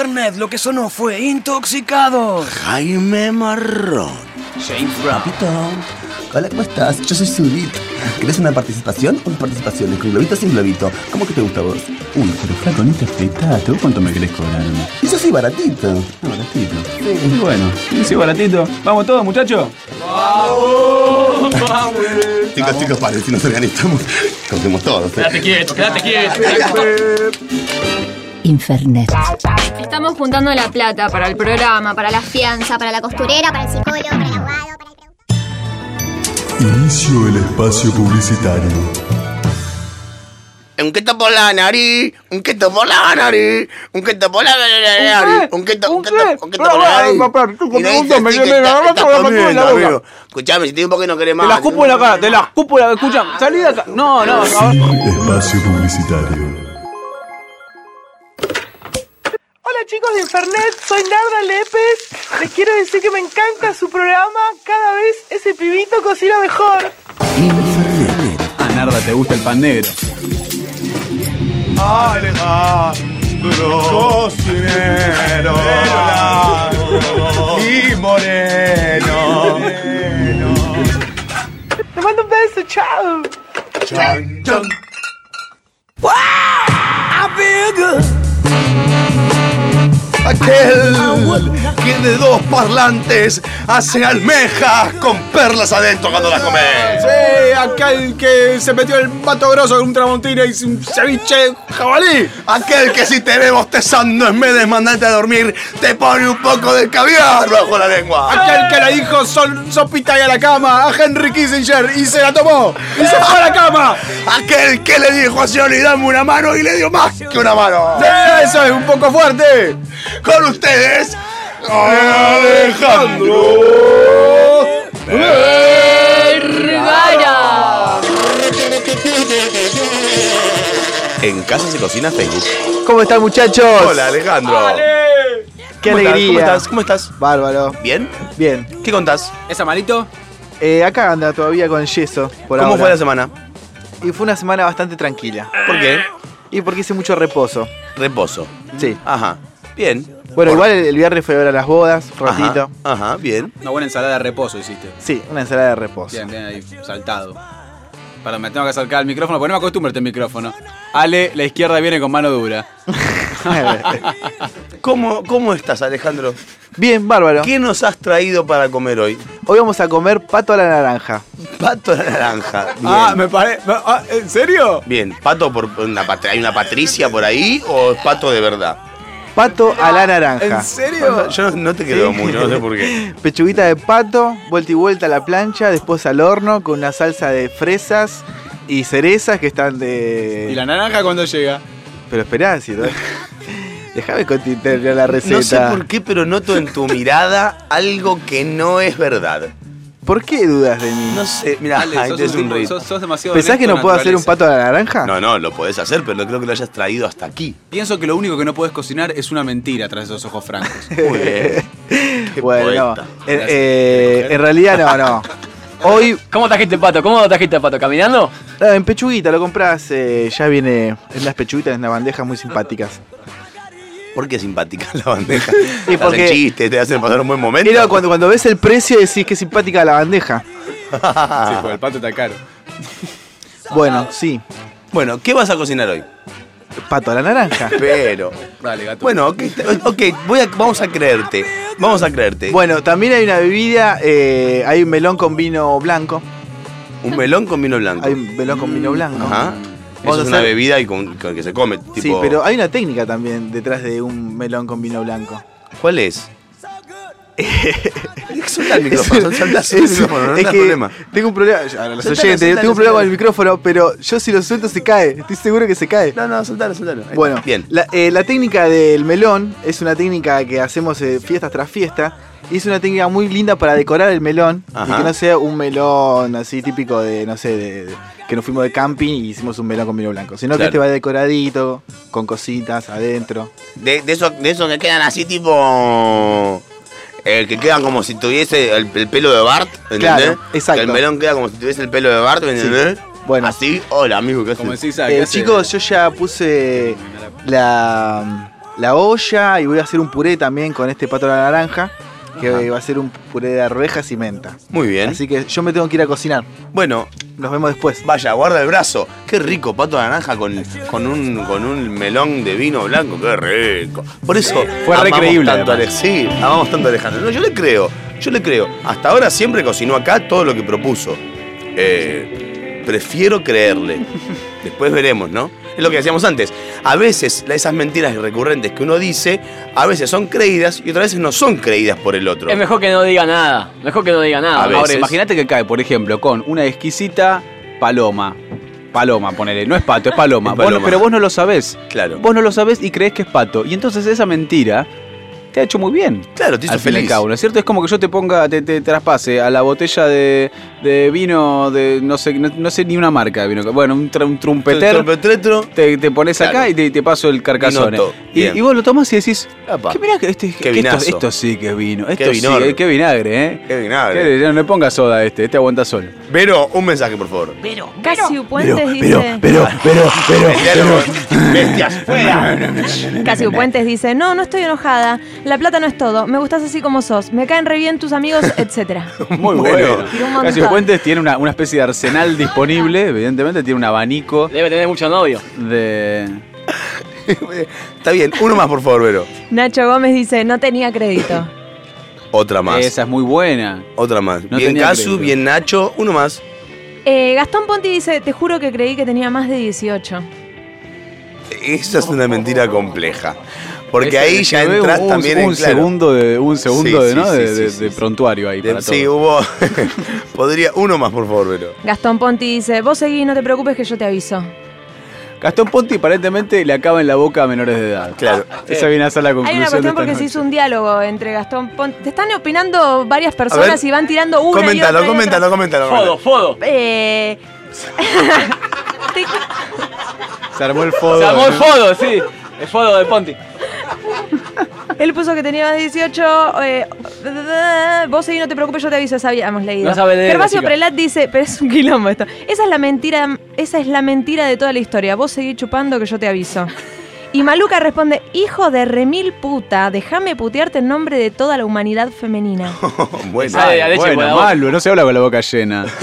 En Infernet lo que sonó fue Intoxicados. Jaime Marrón. James Brown. Papito. Hola, ¿cómo estás? Yo soy Judith. ¿Querés una participación o participaciones? ¿Con globito o sin globito? ¿Cómo que te gusta a vos? Uy, pero flaco, ni te afeitaste. ¿Vos cuánto me querés cobrar? Y yo soy baratito. Ah, baratito. Sí. bueno, ¿y si baratito? ¿Vamos todos, muchachos? Chicos, chicos, paren, si nos organizamos, cogemos todos. ¿eh? Quédate quieto, quédate quieto. Infernet. Juntando la plata para el programa, para la fianza, para la costurera, para el psicólogo, para el abogado. Inicio el espacio publicitario. Un queso por la nariz, un queso por la nariz, un queso por la nariz, un queso, un queso, un por la nariz. Y no dices así que está- está comiendo, amigo. Escuchame, si te digo un poco que no querés más. Te la escupo en la cara, te la escupo en la Escucha, salí de acá. No, no, a. Espacio publicitario. Chicos de Infernet, soy Narda Lepes. Les quiero decir que me encanta su programa. Cada vez ese pibito cocina mejor. Ah, Narda, te gusta el pan negro. Alejandro, cocinero, y moreno. Te mando un beso, chao. Chan, chan. Aquel que de dos parlantes hace almejas con perlas adentro cuando las come. Sí, aquel que se metió el pato grosso con un tramontina y un ceviche jabalí. Aquel que si te ve bostezando en vez de mandarte a dormir, te pone un poco de caviar bajo la lengua. Aquel que le dijo sol, sopita y a la cama a Henry Kissinger y se la tomó y se fue a la cama. Aquel que le dijo a Johnny dame una mano y le dio más que una mano. Sí, eso es un poco fuerte. Con ustedes, Alejandro Vergara. En casa se cocina Facebook. ¿Cómo están muchachos? Hola Alejandro. Qué ¿Cómo estás? alegría. ¿Cómo estás? ¿Cómo estás? Bárbaro. ¿Bien? Bien. ¿Qué contás? ¿Esa malito? Eh, acá anda todavía con yeso. Por ¿Cómo ahora. fue la semana? Y fue una semana bastante tranquila. ¿Por qué? Y porque hice mucho reposo. Reposo. Sí. Ajá. Bien. Bueno, Por- igual el, el viernes fue a ver a las bodas, un ratito. Ajá, bien. Una buena ensalada de reposo hiciste. Sí, una ensalada de reposo. Bien, bien ahí, saltado. Para, me tengo que acercar al micrófono, porque no me acostumbro a este micrófono. Ale, la izquierda viene con mano dura. ¿Cómo, ¿Cómo estás, Alejandro? Bien, bárbaro. ¿Qué nos has traído para comer hoy? Hoy vamos a comer pato a la naranja. Pato a la naranja. Bien. Ah, me parece. ¿En serio? Bien, pato por una pat- ¿Hay una Patricia por ahí o es pato de verdad? Pato a la naranja. ¿En serio? Yo no, no te quedo Sí. muy, no sé por qué. Pechuguita de pato, vuelta y vuelta a la plancha, después al horno con una salsa de fresas y cerezas que están de. ¿Y la naranja cuándo llega? Pero esperá, si Déjame continuar la receta. No sé por qué, pero noto en tu mirada algo que no es verdad. ¿Por qué dudas de mí? No sé, mira, Ale, sos, es un tipo- sos- sos demasiado ¿Pensás que no puedo hacer un pato a la naranja? No, no, lo podés hacer, pero no creo que lo hayas traído hasta aquí. Pienso que lo único que no puedes cocinar es una mentira tras esos ojos francos. Muy bien. Qué Bueno, no. eh, en realidad no, no. Hoy, ¿Cómo trajiste el pato? ¿Cómo trajiste el pato? ¿Caminando? no, en pechuguita lo compras, eh, ya viene en las pechuguitas, en las bandejas muy simpáticas. ¿Por qué simpática la bandeja? Y Te porque- hacen chistes, te hacen pasar un buen momento. Mira, cuando, cuando ves el precio decís que es simpática la bandeja. Sí, porque el pato está caro. Bueno, sí. Bueno, ¿qué vas a cocinar hoy? Pato a la naranja. Pero. Dale, gato. Bueno, ok, ok, voy a, vamos a creerte. Vamos a creerte. Bueno, también hay una bebida, eh, hay un melón con vino blanco. Un melón con vino blanco. Hay un melón con vino blanco. Ajá. Eso es una hacer- bebida y con, con que se come. Tipo, Sí, pero hay una técnica también detrás de un melón con vino blanco. ¿Cuál es? Soltá el micrófono, el micrófono, no es que problema. Tengo un problema, a los oyentes, soltalo, tengo un problema con el micrófono, pero yo si lo suelto se cae. Estoy seguro que se cae. No, no, soltalo, soltalo. Bueno, bien. La, eh, la técnica del melón es una técnica que hacemos eh, fiestas tras fiesta. Y es una técnica muy linda para decorar el melón. Y Ajá. que no sea un melón así típico de, no sé, de, de- que nos fuimos de camping y hicimos un melón con vino blanco. Sino que este va decoradito, con cositas adentro. De, de esos de esos que quedan así tipo. eh, que quedan como si tuviese el, el pelo de Bart, ¿entendés? Claro, exacto. Que el melón queda como si tuviese el pelo de Bart, ¿me entendés? Bueno. Así, hola amigo, ¿qué Como haces? decís, Eh, chicos, yo ya puse la, la olla y voy a hacer un puré también con este pato de la naranja. Que Ajá. va a ser un puré de arvejas y menta. Muy bien. Así que yo me tengo que ir a cocinar. Bueno, nos vemos después. Vaya, guarda el brazo. Qué rico, pato de naranja con, con, un, con un melón de vino blanco. Qué rico. Por eso. Fue re amamos creíble, Tanto a sí, amamos tanto a Alejandro. No, yo le creo. Yo le creo. Hasta ahora siempre cocinó acá todo lo que propuso. Eh, prefiero creerle. Después veremos, ¿no? Es lo que decíamos antes. A veces esas mentiras recurrentes que uno dice, a veces son creídas y otras veces no son creídas por el otro. Es mejor que no diga nada. Mejor que no diga nada. Ahora, imagínate que cae, por ejemplo, con una exquisita paloma. Paloma, ponele. No es pato, es paloma. Es Vos pero vos no lo sabés. Claro. Vos no lo sabés y crees que es pato. Y entonces esa mentira te ha hecho muy bien. Claro, te hizo al fin y al feliz. cabo, ¿no es cierto? Es como que yo te ponga, te, te traspase a la botella de, de vino de no sé, no, no sé ni una marca de vino. Bueno, un, un trumpeter. Trompetretro. Te, te pones acá y te, te paso el carcasone. Vinoto, Y, vos lo tomás y decís, Apa. que mirá este, que esto, sí que es vino. Esto Qué sí, eh, qué vinagre, ¿eh? Qué vinagre. ¿Qué? No le pongas soda a este, este aguanta sol. Vero, un mensaje, por favor. Casio Puentes dice. pero, pero, Bestias, fuera. Casio Puentes dice, no, no estoy enojada. La plata no es todo. Me gustas así como sos. Me caen re bien tus amigos, etcétera. Muy bueno. Casio Puentes tiene una, una especie de arsenal disponible, evidentemente tiene un abanico Debe tener mucho novio. de... Está bien, uno más, por favor, Vero. Nacho Gómez dice, no tenía crédito. Otra más. Esa es muy buena. Otra más. No bien Casu, crédito. bien Nacho, uno más. Eh, Gastón Ponti dice, te juro que creí que tenía más de 18. Esa es una mentira compleja. Porque ahí ya entras un, también un en claro. segundo de un segundo Sí, de, ¿no? sí, de, sí, de- sí, de sí. prontuario ahí De- para sí, hubo. Podría. Uno más, por favor, Vero. Gastón Ponti dice, vos seguí, no te preocupes que yo te aviso. Gastón Ponti aparentemente le acaba en la boca a menores de edad. Claro. Esa viene a ser la conclusión Hay una cuestión de porque se hizo un diálogo entre Gastón Ponti. Te están opinando varias personas ver, y van tirando una y Coméntalo, y otra. coméntalo, coméntalo. Fodo, fodo. Eh, Se armó el fodo. Se armó el ¿no? fodo, sí. El fodo de Ponti. Él puso que tenía más de 18. eh, vos seguí, no te preocupes, yo te aviso, esa habíamos leído. No sabe leer, Gervasio. Prelat dice, pero es un quilombo esto. Esa es la mentira, esa es la mentira de toda la historia. Vos seguí chupando que yo te aviso. Y Maluca responde, hijo de remil puta, déjame putearte en nombre de toda la humanidad femenina. bueno, Bueno, malo, no se habla con la boca llena.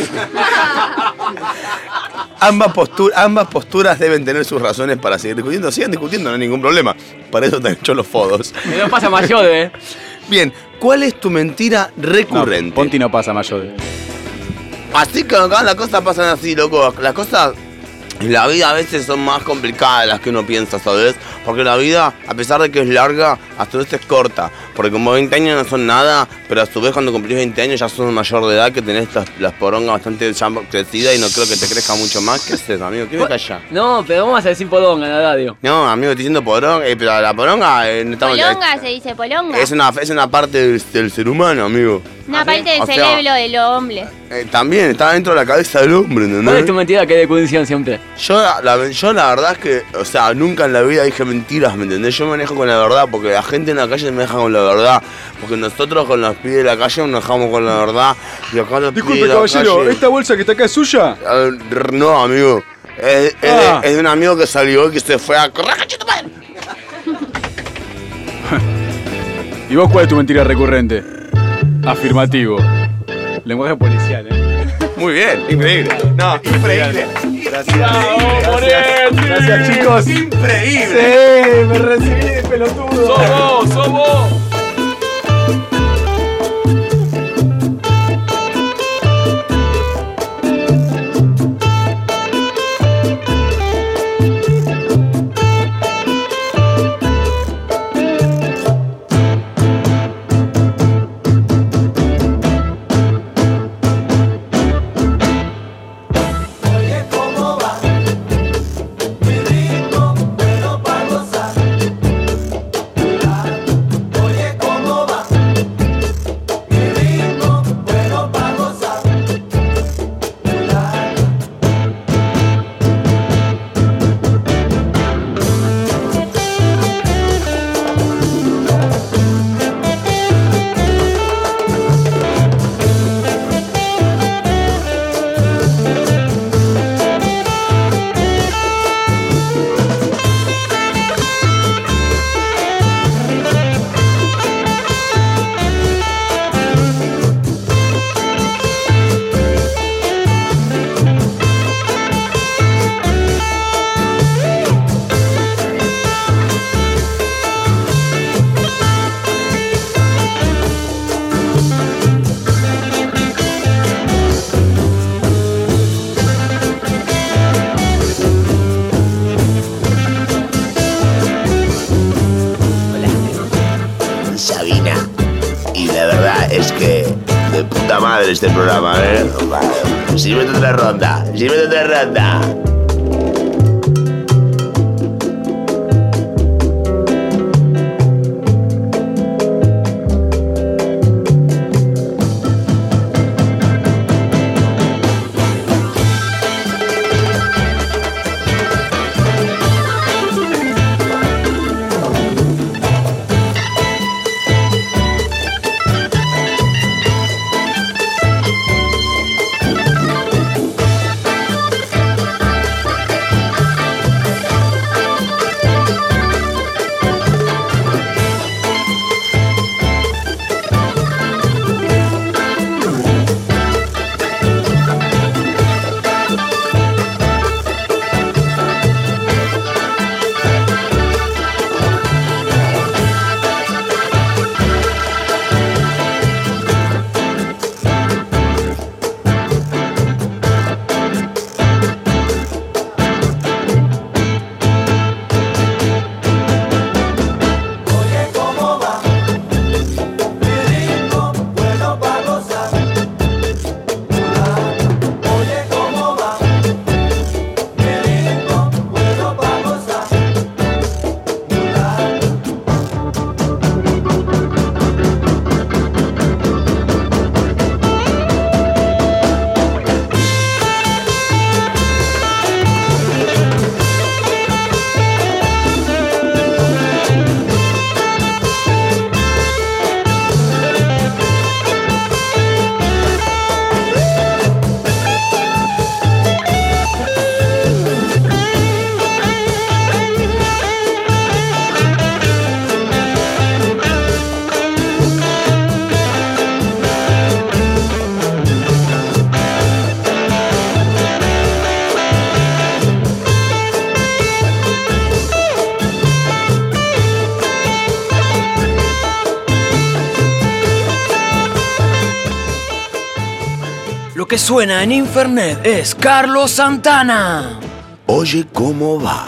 ambas, ambas posturas deben tener sus razones para seguir discutiendo. Sigan discutiendo, no hay ningún problema. Para eso te han hecho los fodos. Que no pasa mayor, eh. Bien, ¿cuál es tu mentira No, recurrente? Ponti no pasa mayor. Así que acá las cosas pasan así, loco. Las cosas en la vida a veces son más complicadas de las que uno piensa, ¿sabes? Porque la vida, a pesar de que es larga, a su vez es corta. Porque como 20 años no son nada, pero a su vez cuando cumplís 20 años ya sos mayor de edad, que tenés las, las porongas bastante ya crecidas y no creo que te crezca mucho más. ¿Qué haces, amigo? ¿Qué me calla? No, pero vamos a decir podonga en la radio. No, amigo, estoy diciendo poronga, eh, pero la poronga eh, no estamos- Polonga se dice polonga. es una, es una parte del, del ser humano, amigo. Una parte del O sea- cerebro del hombre. Eh, también está dentro de la cabeza del hombre, ¿entendés? ¿Cuál es tu mentira que de condición siempre? Yo la, la- yo la verdad es que, o sea, nunca en la vida dije mentiras, ¿me entendés? Yo manejo con la verdad, porque la gente en la calle me deja con la verdad. Porque nosotros con los pibes de la calle nos dejamos con la verdad. Y acá los pibes de la calle- ¿esta bolsa que está acá es suya? Eh, No, amigo. Es, es de- Ah. es de un amigo que salió y que se fue a correr. ¿Y vos cuál es tu mentira recurrente? Afirmativo. Lenguaje policial, ¿eh? Muy bien, increíble. No, increíble. Gracias. Gracias, gracias chicos. Increíble. Sí, me recibí de pelotudo. ¡Sos vos, sos vos! Suena en Infernet es Carlos Santana. Oye, ¿cómo va?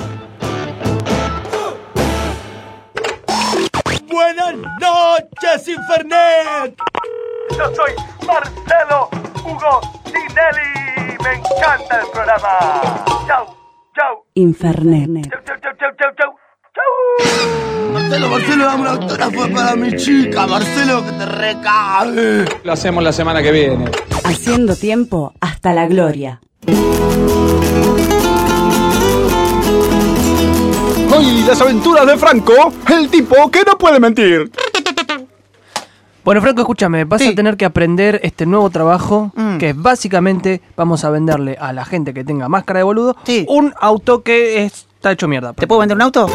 Buenas noches, Infernet. Yo soy Marcelo Hugo Tinelli. Me encanta el programa. Chau, chau. Infernet. Chau, chau, chau, chau, chau, chau. Chau. Marcelo, Marcelo, dame un autógrafo para mi chica. Marcelo, que te recabe. Lo hacemos la semana que viene. Haciendo tiempo hasta la gloria. Hoy las aventuras de Franco, el tipo que no puede mentir. Bueno, Franco, escúchame, vas a tener que aprender este nuevo trabajo que es básicamente vamos a venderle a la gente que tenga máscara de boludo un auto que está hecho mierda. ¿Te puedo vender un auto?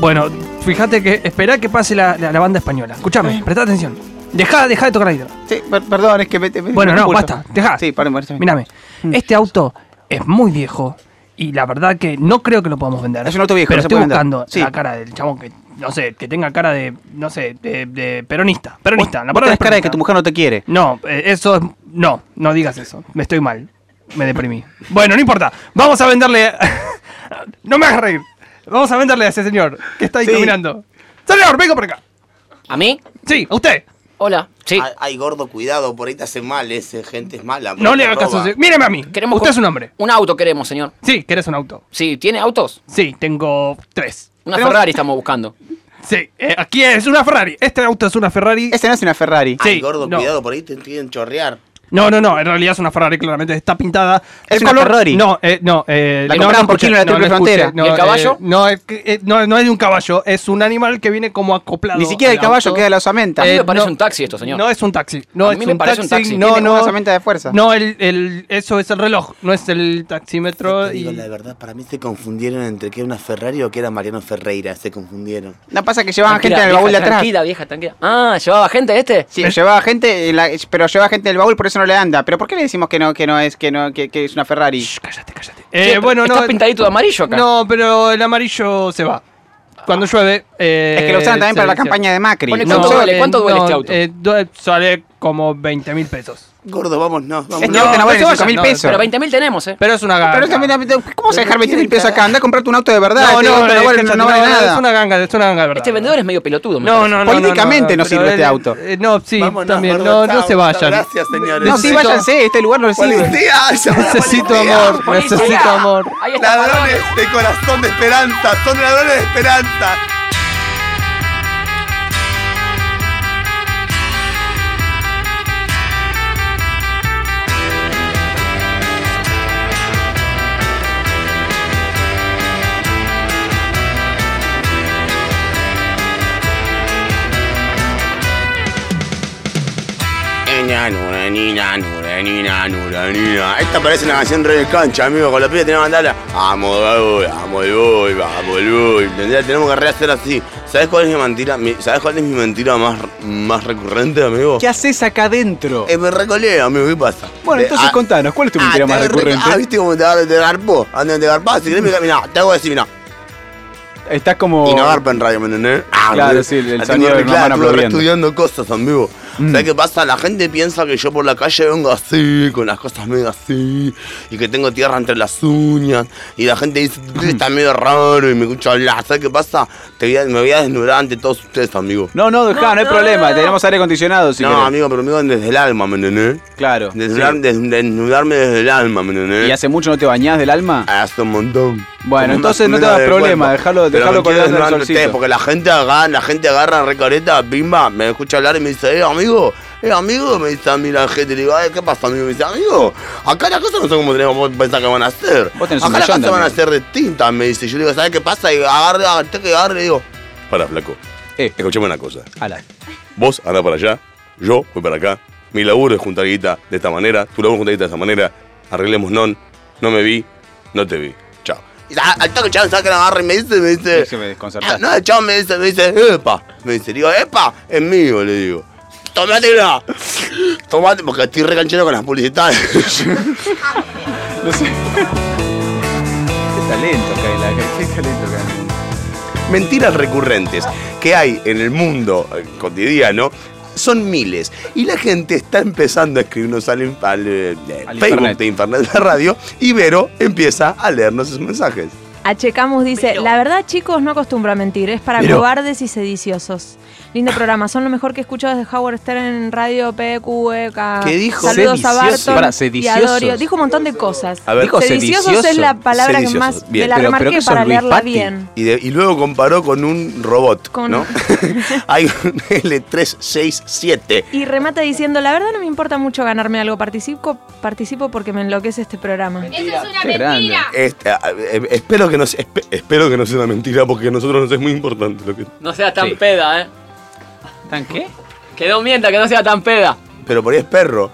Bueno, fíjate que espera que pase la, la- la banda española. Escúchame, presta atención. Deja, deja de tocar la guitarra. Sí, per- perdón, es que me. me- Bueno, me no, impulso. basta, deja. Sí, perdón, perdón. Mírame, este auto es muy viejo y la verdad que no creo que lo podamos vender. Es un auto viejo, Pero no se estoy buscando Sí. la cara del chabón que, no sé, que tenga cara de, no sé, de, de peronista. Peronista, la Vos palabra tenés es cara de que tu mujer no te quiere. No, eh, eso es... No, no digas eso. Me estoy mal. Me deprimí. Bueno, no importa. Vamos a venderle... no me hagas reír. Vamos a venderle a ese señor que está ahí Sí. caminando. Señor, venga por acá. ¿A mí? Sí, a usted. Hola, sí. Ay, ay, gordo, cuidado, por ahí te hace mal ese, gente es mala. No le haga roba. caso. se- Míreme a mí. Queremos usted es un hombre. Un auto queremos, señor. Sí, querés un auto. Sí, ¿tiene autos? Sí, tengo tres. Una Tenemos- Ferrari estamos buscando. Sí, eh, aquí es una Ferrari. Este auto es una Ferrari. Este no es una Ferrari. Ay, Sí, gordo, no. cuidado, por ahí te quieren chorrear. No, no, no, en realidad es una Ferrari, claramente está pintada. Es una Ferrari. No, eh, no, eh, La no, compraron no por kilo en la triple no escuché, frontera. no, ¿Y el eh, caballo? no, es que, eh, no, no es de un caballo, es un animal que viene como acoplado. Ni siquiera el al caballo auto. queda la osamenta. A mí Eh, me parece no. un taxi esto, señor. No es un taxi, no A es mí me un parece un taxi, taxi. no, Tiene no, una osamenta de fuerza. no, el, el, eso es el reloj, no es el taxímetro Te y... digo la verdad, para mí se confundieron entre que era una Ferrari o que era Mariano Ferreira, se confundieron. No pasa que llevaban gente en el baúl de atrás. Tranquila, vieja, tranquila. Ah, ¿llevaba gente este? Sí, llevaba gente, en pero llevaba gente del baúl, por eso no le anda. Pero ¿por qué le decimos que no, que no es, que no, que, que es una Ferrari? cállate, cállate. Che, Eh, bueno, está no, pintadito de amarillo acá. no, pero el amarillo se va. Cuando llueve... eh, es que lo usaban también se- para la campaña de Macri. Pone No, ¿Cuánto vale? eh, ¿Cuánto duele este auto? eh, sale como 20 mil pesos. Gordo, vamos, no. Vamos. Este auto no vale no 5 mil no, pesos. Pero 20 mil tenemos, ¿eh? Pero es una ganga. Pero también, ¿cómo vas a dejar 20 mil pesos acá? Anda a comprarte un auto de verdad. No, este no, no, vale, que no no, vale no, nada. Es una ganga, es una ganga, de verdad. Este vendedor es medio pelotudo. me No, no, no. Políticamente no sirve este auto. eh, no, sí, Vámonos, también. gordo, No, no se vayan. Gracias, señores. No, sí, váyanse, este lugar no sirve. Necesito amor, necesito amor. Ladrones de corazón de esperanza, son ladrones de esperanza. Nina, nura, nina, nura, nina. Esta parece una canción re de cancha, amigo. Con los pibes tenemos que mandarla. Vamos, voy, vamos, voy, vamos, voy. Tenemos que rehacer así. ¿Sabes cuál es mi mentira? Mi- ¿Sabes cuál es mi mentira más, más recurrente, amigo? ¿Qué haces acá adentro? Eh, me recoleo, amigo. ¿Qué pasa? Bueno, entonces ah, contanos, ¿cuál es tu ah, mentira más re- recurrente? Ah, ¿viste cómo te, te garpó? Antes te garpás. Si querés, me- mirá, te hago decir, mirá. Estás como. Y no garpa en radio, ¿me entendés? Ah, Claro, sí, el la sonido de estuve aplaudiendo. estudiando cosas, amigo. Mm. ¿Sabes qué pasa? La gente piensa que yo por la calle vengo así, con las cosas medio así, y que tengo tierra entre las uñas, y la gente dice, tú está medio raro, y me escucha hablar. ¿Sabes qué pasa? Te voy a- me voy a desnudar ante todos ustedes, amigo. No, no, dejá, no, hay problema. Tenemos aire acondicionado si no, querés. amigo, pero amigo desde el alma, ¿me entendés? Claro. Desnudar- sí. des- desnudarme desde el alma, ¿me entendés? ¿Y hace mucho no te bañás del alma? Hace un montón. Bueno, entonces no te del problema, quiero colgando en el solcito. Porque la gente agarra, la gente agarra recareta, pimba, me escucha hablar y me dice, eh, amigo, eh, amigo, me dice a mí la gente, le digo, "Ay, ¿qué pasa, amigo? Me dice, amigo, acá las cosas no son como tenemos pensar que van a ser. Acá las cosas van a ser distintas, me dice. Yo le digo, ¿sabes qué pasa? Y agarre, agarre, que agarre, y digo, para, flaco, Eh. escuchame una cosa. Ala. Vos anda para allá, yo voy para acá. Mi laburo es juntar guita de esta manera, tu laburo es juntar guita de esta manera. Arreglemos non, no me vi, no te vi. Chao. Al toque chabón saca la garra y me dice, me dice. Se me ah, desconcertaste. No, el chabón me dice, me dice, epa. Me dice, digo, epa, es mío, le digo. Tomátela. Tomate, porque estoy recanchero con las publicidades. No sé. Qué talento acá en la qué talento acá. Mentiras recurrentes que hay en el mundo eh, cotidiano son miles. Y la gente está empezando a escribirnos al, in- al, eh, Al Facebook internet. de Internet de la Radio y Vero empieza a leernos sus mensajes. H. Camus dice, la verdad chicos no acostumbro a mentir, es para Pero- cobardes y sediciosos. Lindo programa, son lo mejor que escucho desde Howard Stern en Radio PQEK. ¿Qué dijo? Saludos a Sediciosos. Barton Para, y a. Dorio. Dijo un montón de cosas. A ver. Dijo sediciosos sedicioso. es la palabra que más bien. me la Pero- pero remarqué ¿qué sos, para Luis leerla Patti? bien. Y, de- y luego comparó con un robot, Con- ¿no? Hay un L367. Y remata diciendo, la verdad no me importa mucho ganarme algo, participo, participo porque me enloquece este programa. Eso es una mentira. Este, eh, espero, que no, espe- espero que no sea una mentira porque a nosotros nos es muy importante lo que... No sea tan Sí. peda, ¿eh? ¿Tan qué? Que no mienta, que no sea tan peda. Pero por ahí es perro.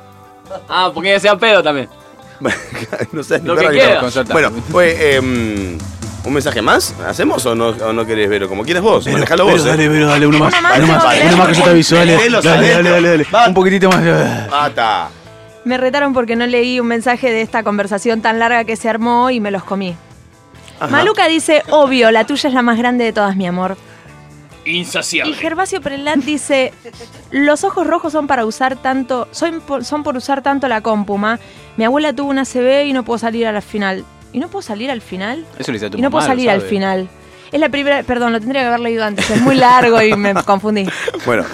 Ah, porque que sea pedo también. no sé, ni Lo perro. Bueno, pues, ¿un mensaje más? ¿Hacemos o no, o no querés, Vero? Como quieras vos, manejalo vos. Dale, eh. Dale, uno más. Uno más, Uno más, uno más que yo te aviso, dale. Dale, dale, adentro. dale, dale. Va. Un poquitito más. Mata. Me retaron porque no leí un mensaje de esta conversación tan larga que se armó y me los comí. Ajá. Maluca dice, obvio, la tuya es la más grande de todas, mi amor. Y Insaciable. Gervasio Prelat dice, los ojos rojos son para usar tanto, son por, son por usar tanto la compuma. Mi abuela tuvo una CB y no puedo salir a la final. ¿Y no puedo salir al final? Eso le dice a tu Y no mamá, puedo salir al final. Es la primera, perdón, lo tendría que haber leído antes, es muy largo y me confundí. Bueno,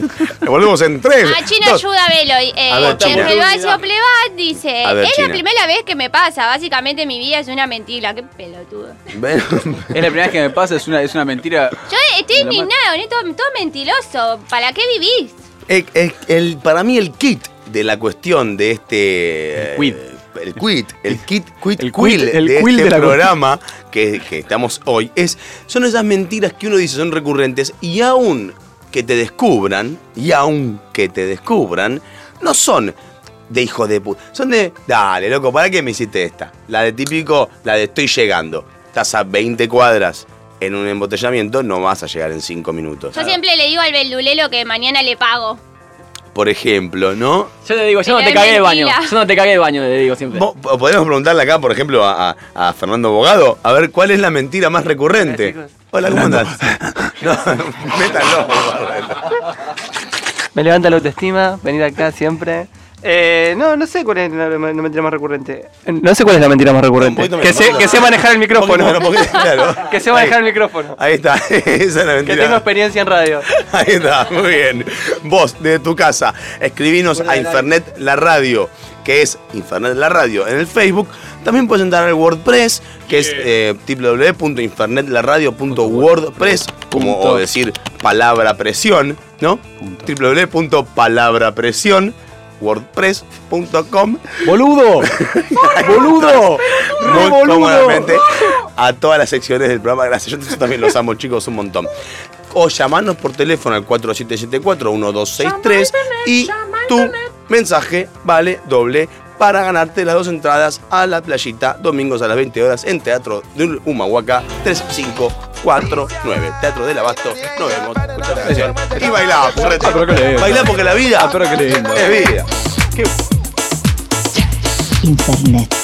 volvemos en tres. A Chino dos. ayuda a Velo. Eh, A ver, Chino. el Gervasio Plebat dice: A ver, Es China. la primera vez que me pasa. Básicamente mi vida es una mentira. Qué pelotudo. Bueno, Es la primera vez que me pasa, es una, es una mentira. Yo estoy indignado, todo, todo mentiroso. ¿Para qué vivís? el- el- el- para mí el kit de la cuestión de este... El quid. El quit, el kit, quit, El quill quid, el de quill este de la programa que, que estamos hoy es son esas mentiras que uno dice son recurrentes y aún que te descubran y aún que te descubran no son de hijo de puta, son de dale loco, ¿para qué me hiciste esta? La de típico, la de estoy llegando, estás a 20 cuadras en un embotellamiento, no vas a llegar en 5 minutos. Yo siempre le digo al Beldulelo que mañana le pago. Por ejemplo, ¿no? Yo le digo, yo no te cagué de baño. Yo no te cagué de baño, le digo siempre. Podemos preguntarle acá, por ejemplo, a, a- a Fernando Bogado, a ver cuál es la mentira más recurrente. Hola, ¿cómo andás? No, métalo. Me levanta la autoestima, venir acá siempre. Eh, no, no sé cuál es la, la mentira más recurrente. No sé cuál es la mentira más recurrente. Que sé, que sé manejar el micrófono. Un poquito menos, poquito- claro. que sé manejar Ahí. el micrófono. Ahí está, esa es la Que mentira. tengo experiencia en radio. Ahí está, muy bien. Vos, desde tu casa, escribinos a Infernet La Radio, que es Infernet La Radio en el Facebook. También puedes entrar al WordPress, que es eh, www.infernetlaراdio.wordpress, como o decir palabra presión, ¿no? www.palabrapresión wordpress.com ¡Boludo! ¡Boludo! muy cómodamente a todas las secciones del programa. Gracias. Yo, yo también los amo, chicos, un montón. O llamarnos por teléfono al 4774-1263 y tu mensaje vale doble para ganarte las dos entradas a la playita domingos a las 20 horas en Teatro de Humahuaca 3549. Teatro del Abasto. Nos vemos. La canción. Y bailá. Bailá porque la vida Ah, pero lindo. es vida. Qué Internet.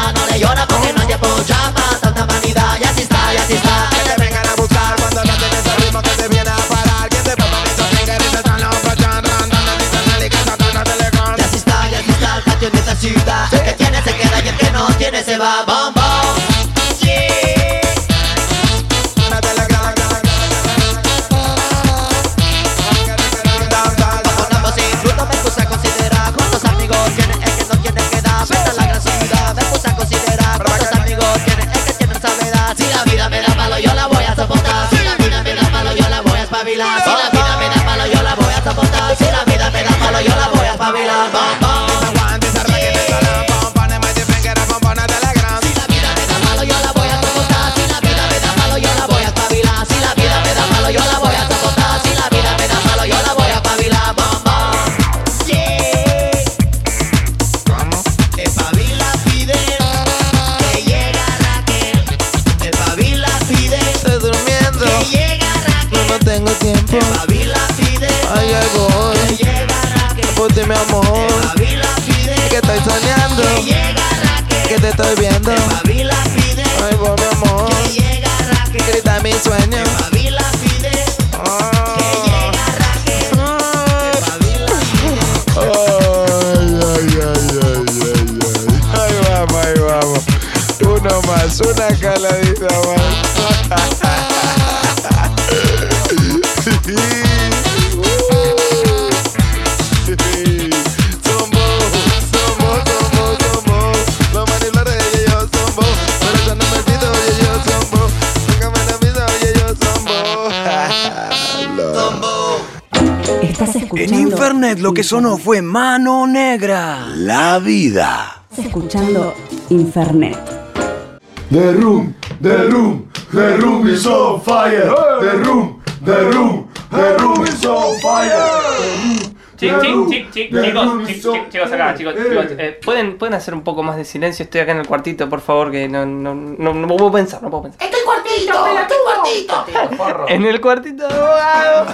tiene el que tiene saber. Si la vida me da palo, yo la voy a soportar. Si la vida me da palo, yo la voy a espabilar. Si la mi amor. Que estoy soñando. que te estoy viendo. Ay, vos, mi amor. Grita mi sueño. Espabila Fidel, Ah. que llega Infernet lo que sonó fue Mano Negra. La vida. Escuchando Infernet. The room, the room, the room is on fire. The room, the room, the room is on fire. Chic, chic, chicos, chic, chic, chicos acá, chicos, chicos, eh, ¿pueden, ¿pueden hacer un poco más de silencio? Estoy acá en el cuartito, por favor, que no, no, no, no puedo pensar, no puedo pensar. Estoy cuartito, estoy cuartito. En el cuartito de abogado.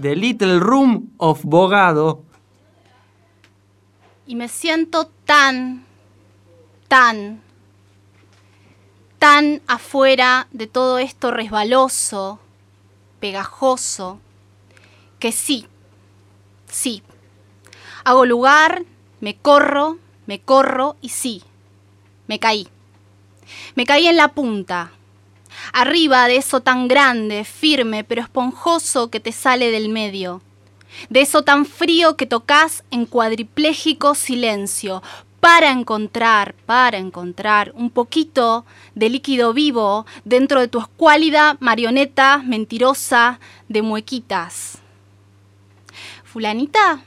The Little Room of Bogado. Y me siento tan, tan, tan afuera de todo esto resbaloso, pegajoso, que sí, sí. Hago lugar, me corro, me corro y sí, me caí. Me caí en la punta, arriba de eso tan grande, firme, pero esponjoso que te sale del medio. De eso tan frío que tocas en cuadripléjico silencio, para encontrar, para encontrar un poquito de líquido vivo dentro de tu escuálida marioneta mentirosa de muequitas. Fulanita,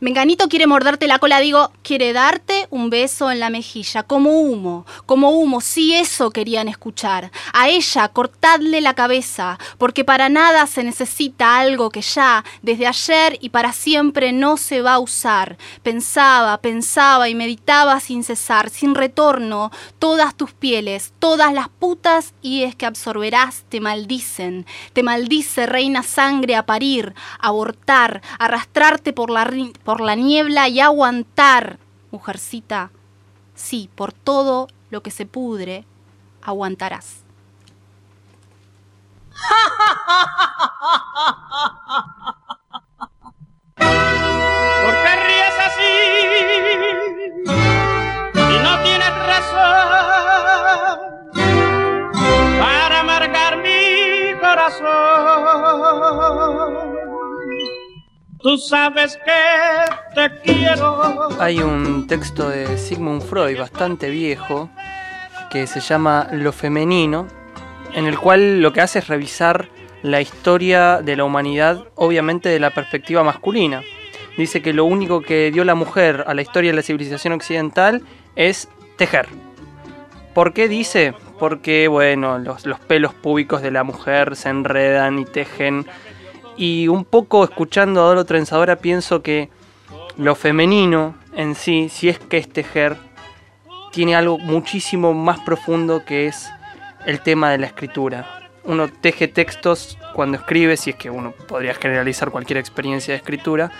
Menganito quiere morderte la cola, digo, quiere darte un beso en la mejilla, como humo, como humo, si eso querían escuchar. A ella cortadle la cabeza, porque para nada se necesita algo que ya, desde ayer y para siempre, no se va a usar. Pensaba, pensaba y meditaba sin cesar, sin retorno, todas tus pieles, todas las putas y es que absorberás, te maldicen, te maldice reina sangre a parir, abortar, arrastrarte por la, por la niebla y aguantar, mujercita, sí, por todo lo que se pudre, aguantarás. ¿Por qué ríes así? Y no tienes razón para amargar mi corazón. Tú sabes que te quiero. Hay un texto de Sigmund Freud bastante viejo que se llama Lo femenino, en el cual lo que hace es revisar la historia de la humanidad, obviamente de la perspectiva masculina. Dice que lo único que dio la mujer a la historia de la civilización occidental es tejer. ¿Por qué dice? Porque, bueno, los, los pelos públicos de la mujer se enredan y tejen. Y un poco escuchando a Dolo Trenzadora pienso que lo femenino en sí, si es que es tejer, tiene algo muchísimo más profundo que es el tema de la escritura. Uno teje textos cuando escribe, si es que uno podría generalizar cualquier experiencia de escritura,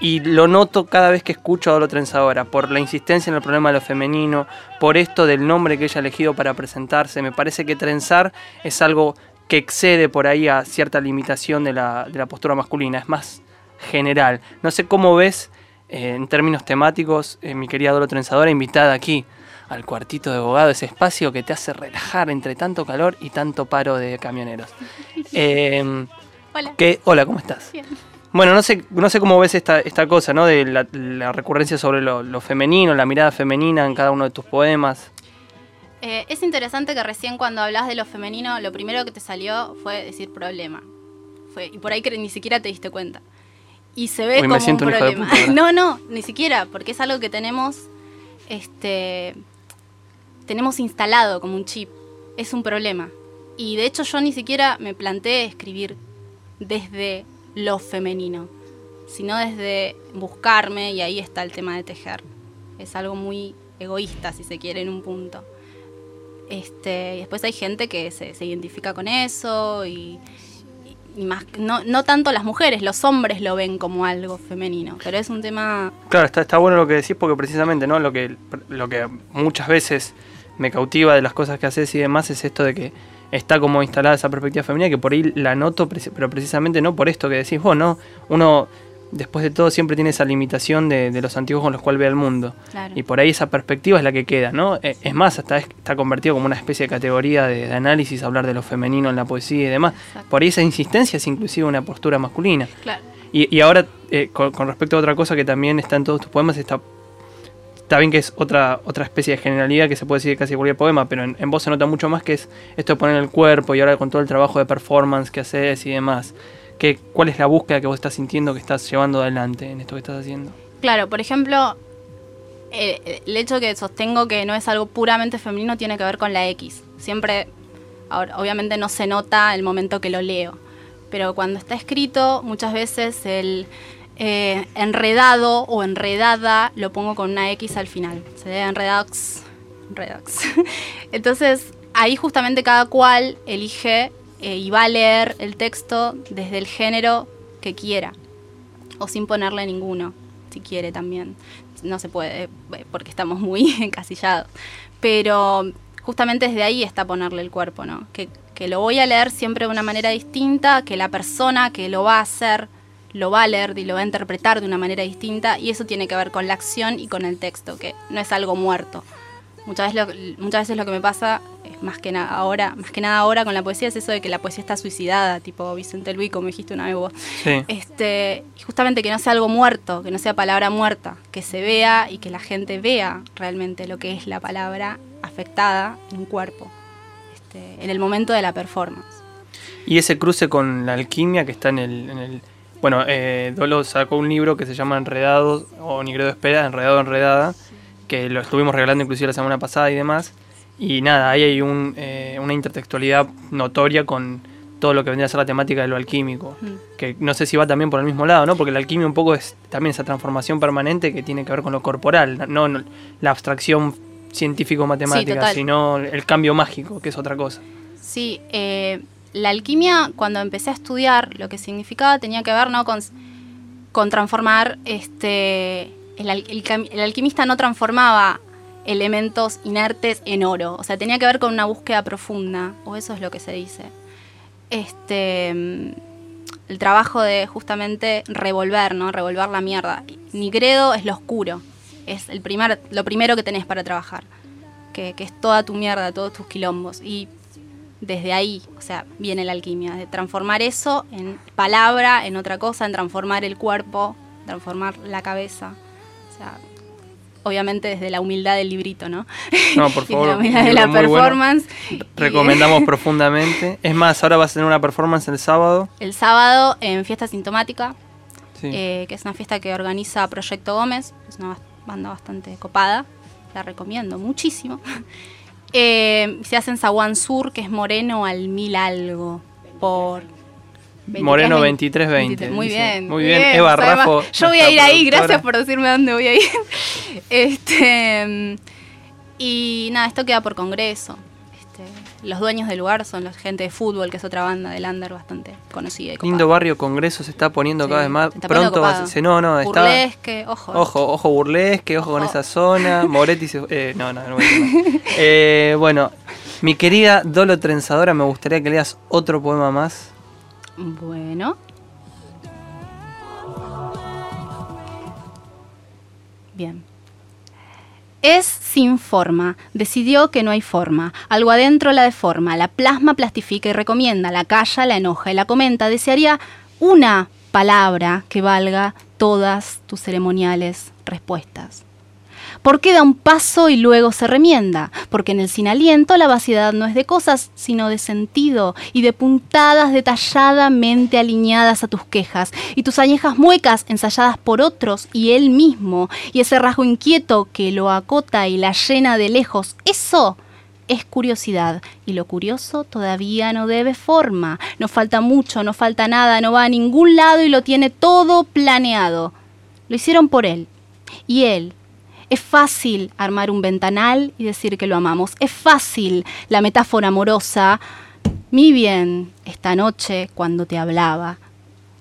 y lo noto cada vez que escucho a Dolo Trenzadora, por la insistencia en el problema de lo femenino, por esto del nombre que ella ha elegido para presentarse. Me parece que trenzar es algo que excede por ahí a cierta limitación de la, de la postura masculina, es más general. No sé cómo ves eh, en términos temáticos, eh, mi querida Dolo Trenzadora, invitada aquí al cuartito de abogado, ese espacio que te hace relajar entre tanto calor y tanto paro de camioneros. Eh, Hola. que- hola, ¿cómo estás? Bien. Bueno, no sé, no sé cómo ves esta, esta cosa, ¿no? De la, la recurrencia sobre lo, lo femenino, la mirada femenina en cada uno de tus poemas. Eh, es interesante que recién cuando hablas de lo femenino, lo primero que te salió fue decir problema. Fue, y por ahí que ni siquiera te diste cuenta. Y se ve Uy, como un problema. puta no, no, ni siquiera, porque es algo que tenemos, este, tenemos instalado como un chip. Es un problema. Y de hecho yo ni siquiera me planteé escribir desde lo femenino, sino desde buscarme, y ahí está el tema de tejer. Es algo muy egoísta, si se quiere, en un punto. Este, y después hay gente que se, se identifica con eso y, más, no, no tanto las mujeres, los hombres lo ven como algo femenino, pero es un tema... Claro, está, está bueno lo que decís porque precisamente, ¿no? Lo que, lo que muchas veces me cautiva de las cosas que haces y demás es esto de que está como instalada esa perspectiva femenina que por ahí la noto, pero precisamente no por esto que decís vos, ¿no? Uno, después de todo, siempre tiene esa limitación de, de los antiguos con los cuales ve el mundo. Claro. Y por ahí esa perspectiva es la que queda, ¿no? Eh, Es más, hasta es- está convertido como una especie de categoría de, de análisis, hablar de lo femenino en la poesía y demás. Exacto. Por ahí esa insistencia es inclusive una postura masculina. Claro. Y, y ahora, eh, con, con respecto a otra cosa que también está en todos tus poemas, está, está bien que es otra, otra especie de generalidad que se puede decir de casi cualquier poema, pero en, en vos se nota mucho más que es esto de poner el cuerpo y ahora con todo el trabajo de performance que haces y demás. ¿Cuál es la búsqueda que vos estás sintiendo que estás llevando adelante en esto que estás haciendo? Claro, por ejemplo, eh, el hecho que sostengo que no es algo puramente femenino tiene que ver con la X. Siempre, ahora, obviamente no se nota el momento que lo leo, pero cuando está escrito, muchas veces el eh, enredado o enredada lo pongo con una X al final. Se lee enredax. enredax. Entonces, ahí justamente cada cual elige eh, y va a leer el texto desde el género que quiera o sin ponerle ninguno, si quiere también. No se puede, eh, porque estamos muy encasillados. Pero justamente desde ahí está ponerle el cuerpo, ¿no? Que, que lo voy a leer siempre de una manera distinta, que la persona que lo va a hacer lo va a leer y lo va a interpretar de una manera distinta, y eso tiene que ver con la acción y con el texto, que no es algo muerto. Muchas veces lo, muchas veces lo que me pasa, más que nada ahora, más que nada ahora con la poesía, es eso de que la poesía está suicidada, tipo Vicente Luis, como dijiste una vez vos. Sí. Este, justamente que no sea algo muerto, que no sea palabra muerta, que se vea y que la gente vea realmente lo que es la palabra afectada en un cuerpo, este, en el momento de la performance. Y ese cruce con la alquimia que está en el, en el, bueno, eh, Dolo sacó un libro que se llama Enredados, o Nigredo Espera, Enredado, Enredada, que lo estuvimos regalando inclusive la semana pasada y demás. Y nada, ahí hay un, eh, una intertextualidad notoria con todo lo que vendría a ser la temática de lo alquímico. Mm. Que no sé si va también por el mismo lado, ¿no? Porque la alquimia un poco es también esa transformación permanente que tiene que ver con lo corporal, no, no la abstracción científico-matemática, Sí, sino el cambio mágico, que es otra cosa. Sí, eh, la alquimia, cuando empecé a estudiar lo que significaba, tenía que ver ¿no? con, con transformar. Este, el, el el alquimista no transformaba elementos inertes en oro. O sea, tenía que ver con una búsqueda profunda, o eso es lo que se dice. Este, el trabajo de justamente revolver, ¿no? Revolver la mierda. Nigredo es lo oscuro. Es el primer, lo primero que tenés para trabajar. Que, que es toda tu mierda, todos tus quilombos. Y desde ahí, o sea, viene la alquimia, de transformar eso en palabra, en otra cosa, en transformar el cuerpo, transformar la cabeza. Sea, obviamente desde la humildad del librito, ¿no? No, por favor. la humildad de la bueno. performance. Recomendamos profundamente. Es más, ahora vas a tener una performance el sábado. El sábado en Fiesta Sintomática, Sí. eh, que es una fiesta que organiza Proyecto Gómez, es una banda bastante copada, la recomiendo muchísimo. Eh, se hace en Zaguán Sur, que es Moreno al mil algo, por... 23, Moreno 20, 2320. Muy dice. bien. Muy bien. Eva O sea, Raffo. Yo voy a ir ahí, productora. gracias por decirme dónde voy a ir. Este, y nada, esto queda por congreso. Este, los dueños del lugar son la gente de fútbol, que es otra banda de Lander bastante conocida y. Lindo barrio Congreso se está poniendo cada vez más. Pronto va a No, no, está. Burlesque, ojo. Ojo, ojo burlesque, ojo con esa zona. Moretti se. Eh, no, no, no voy a. Eh, bueno, mi querida Dolo Trenzadora, me gustaría que leas otro poema más. Bueno. Bien. Es sin forma. Decidió que no hay forma. Algo adentro la deforma. La plasma, plastifica y recomienda. La calla, la enoja y la comenta. Desearía una palabra que valga todas tus ceremoniales respuestas. ¿Por qué da un paso y luego se remienda? Porque en el sin aliento la vaciedad no es de cosas, sino de sentido y de puntadas detalladamente alineadas a tus quejas y tus añejas muecas ensayadas por otros y él mismo y ese rasgo inquieto que lo acota y la llena de lejos. Eso es curiosidad y lo curioso todavía no debe forma. No falta mucho, no falta nada, no va a ningún lado y lo tiene todo planeado. Lo hicieron por él y él es fácil armar un ventanal y decir que lo amamos. Es fácil la metáfora amorosa. Mi bien, esta noche cuando te hablaba.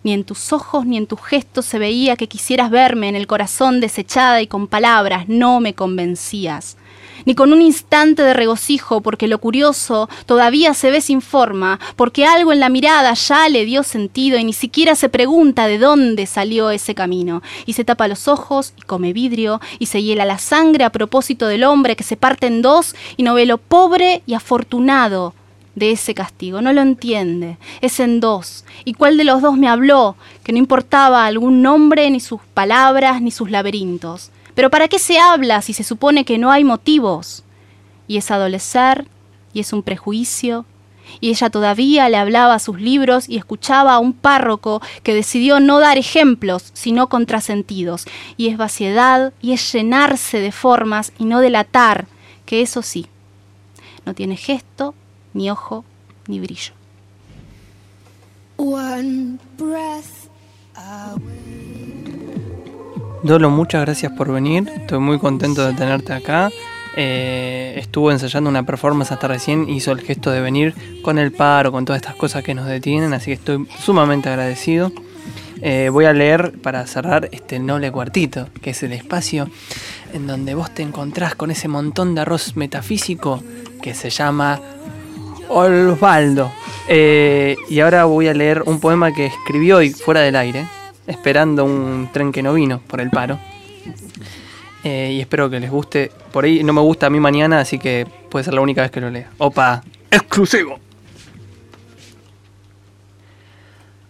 Ni en tus ojos ni en tus gestos se veía que quisieras verme en el corazón desechada y con palabras no me convencías. Ni con un instante de regocijo, porque lo curioso todavía se ve sin forma, porque algo en la mirada ya le dio sentido y ni siquiera se pregunta de dónde salió ese camino. Y se tapa los ojos y come vidrio y se hiela la sangre a propósito del hombre que se parte en dos y no ve lo pobre y afortunado de ese castigo. No lo entiende. Es en dos. ¿Y cuál de los dos me habló? Que no importaba algún nombre, ni sus palabras, ni sus laberintos. Pero ¿para qué se habla si se supone que no hay motivos? Y es adolecer, y es un prejuicio, y ella todavía le hablaba a sus libros y escuchaba a un párroco que decidió no dar ejemplos, sino contrasentidos, y es vaciedad, y es llenarse de formas y no delatar, que eso sí, no tiene gesto, ni ojo, ni brillo. Dolo, muchas gracias por venir. Estoy muy contento de tenerte acá. Eh, estuvo ensayando una performance hasta recién, hizo el gesto de venir con el paro, con todas estas cosas que nos detienen, así que estoy sumamente agradecido. Eh, voy a leer para cerrar este noble cuartito, que es el espacio en donde vos te encontrás con ese montón de arroz metafísico que se llama Osvaldo. Eh, y ahora voy a leer un poema que escribió hoy fuera del aire, esperando un tren que no vino por el paro. Eh, y espero que les guste. Por ahí no me gusta a mí mañana, así que puede ser la única vez que lo lea. Opa, exclusivo.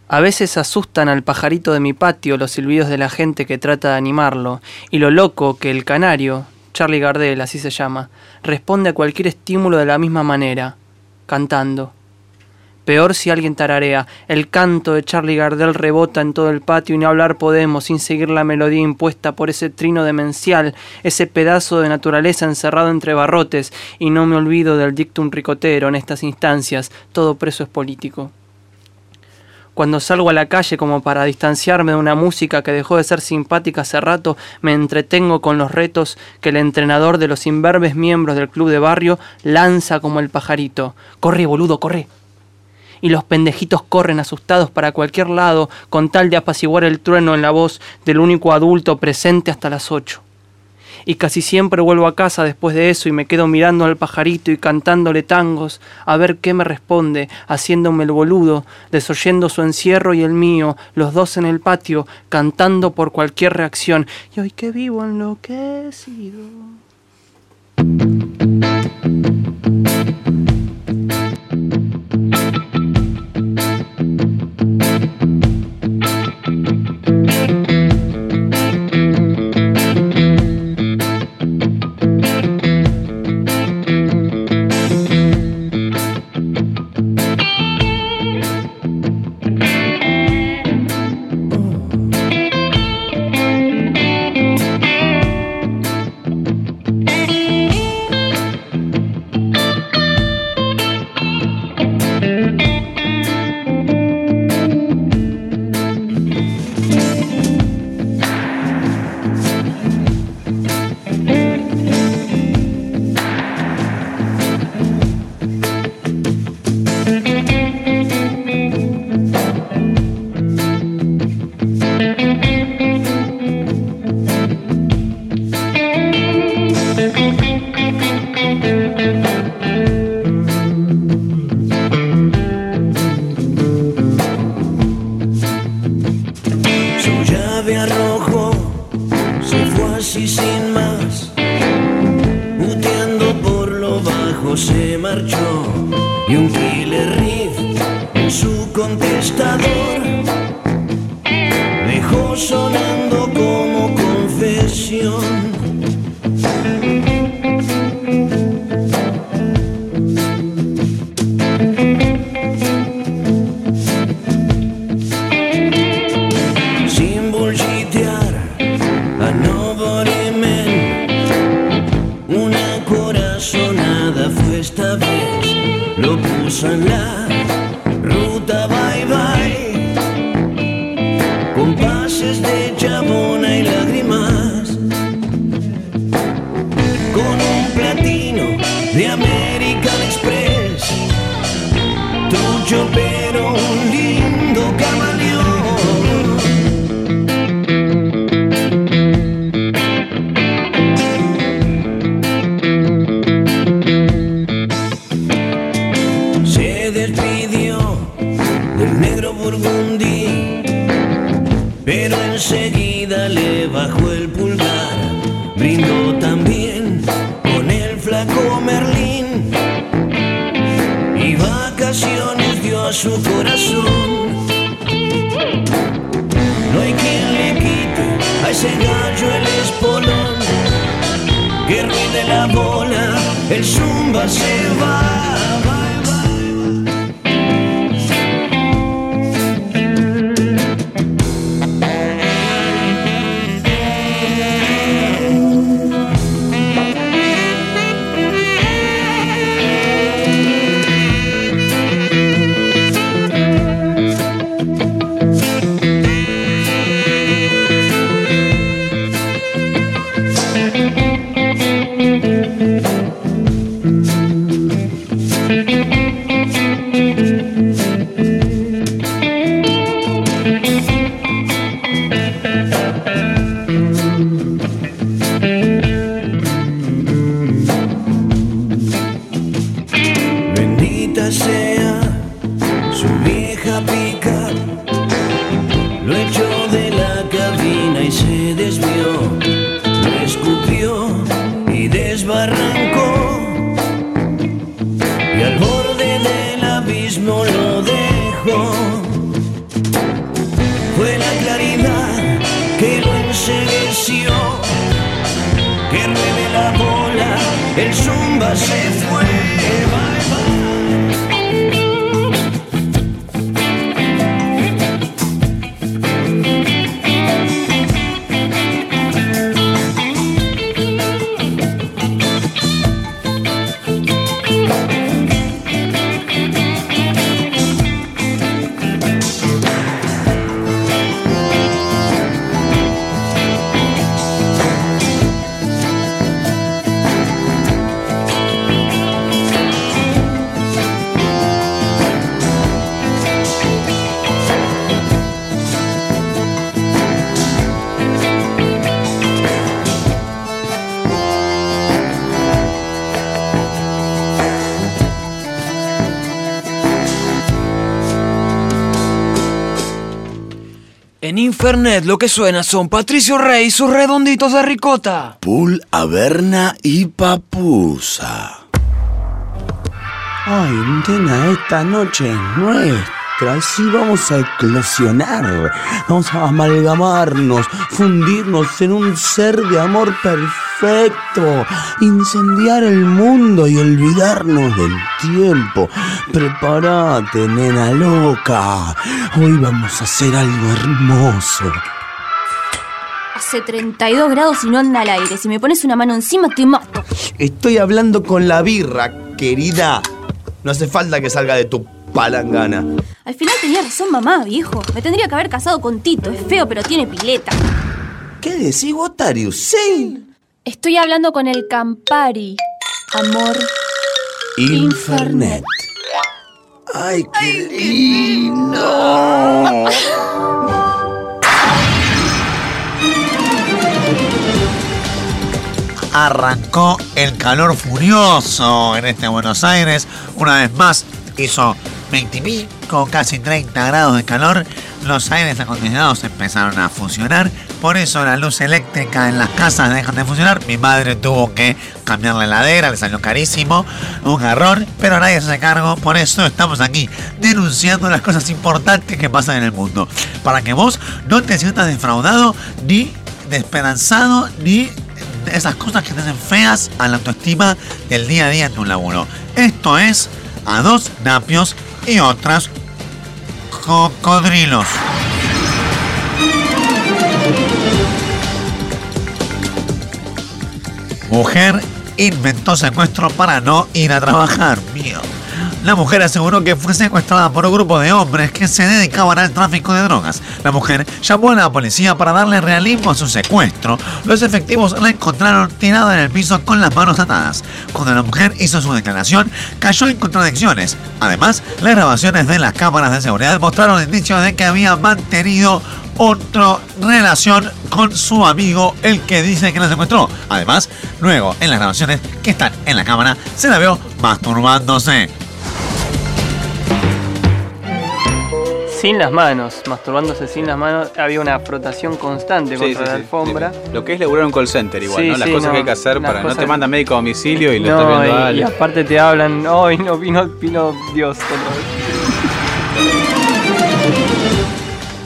A veces asustan al pajarito de mi patio los silbidos de la gente que trata de animarlo, y lo loco que el canario, Charlie Gardel, así se llama, responde a cualquier estímulo de la misma manera, cantando. Peor si alguien tararea. El canto de Charlie Gardel rebota en todo el patio y ni hablar podemos sin seguir la melodía impuesta por ese trino demencial, ese pedazo de naturaleza encerrado entre barrotes. Y no me olvido del dictum ricotero en estas instancias. Todo preso es político. Cuando salgo a la calle como para distanciarme de una música que dejó de ser simpática hace rato, me entretengo con los retos que el entrenador de los imberbes miembros del club de barrio lanza como el pajarito. Corre, boludo, corre y los pendejitos corren asustados para cualquier lado con tal de apaciguar el trueno en la voz del único adulto presente hasta las ocho. Y casi siempre vuelvo a casa después de eso y me quedo mirando al pajarito y cantándole tangos a ver qué me responde, haciéndome el boludo, desoyendo su encierro y el mío, los dos en el patio, cantando por cualquier reacción. Y hoy que vivo enloquecido. Sin Lo que suena son Patricio Rey y sus redonditos de ricota. Pul, Averna y Papusa. Ay, nena, esta noche es nuestra. Sí, vamos a eclosionar. Vamos a amalgamarnos, fundirnos en un ser de amor perfecto. Incendiar el mundo y olvidarnos del tiempo. Prepárate, nena loca. Hoy vamos a hacer algo hermoso. Hace 32 grados y no anda al aire. Si me pones una mano encima, te mato. Estoy hablando con la birra, querida. No hace falta que salga de tu palangana. Al final tenía razón mamá, viejo. Me tendría que haber casado con Tito. Es feo, pero tiene pileta. ¿Qué decís, Otarius? Sí. Estoy hablando con el Campari. Amor. Infernet. Ay, qué lindo. Arrancó el calor furioso en este Buenos Aires. Una vez más hizo 20 con casi 30 grados de calor. Los aires acondicionados empezaron a funcionar. Por eso la luz eléctrica en las casas dejan de funcionar. Mi madre tuvo que cambiar la heladera, le salió carísimo. Un error, pero nadie se hace cargo. Por eso estamos aquí denunciando las cosas importantes que pasan en el mundo. Para que vos no te sientas defraudado ni desesperanzado ni esas cosas que te hacen feas a la autoestima del día a día en tu laburo. Esto es a dos napios y otras cocodrilos. Mujer inventó secuestro para no ir a trabajar. Mío. La mujer aseguró que fue secuestrada por un grupo de hombres que se dedicaban al tráfico de drogas. La mujer llamó a la policía para darle realismo a su secuestro. Los efectivos la encontraron tirada en el piso con las manos atadas. Cuando la mujer hizo su declaración, cayó en contradicciones. Además, las grabaciones de las cámaras de seguridad mostraron indicios de que había mantenido otra relación con su amigo, el que dice que la secuestró. Además, luego en las grabaciones que están en la cámara, se la vio masturbándose. Sin las manos, masturbándose sin las manos, había una frotación constante contra sí, la sí. alfombra. Lo que es laburar en un call center igual, Sí, ¿no? Las sí, cosas no, que hay que hacer para no te cosas- manda médico a domicilio y lo No, estás viendo y, y aparte te hablan, hoy no vino, vino Dios otra vez.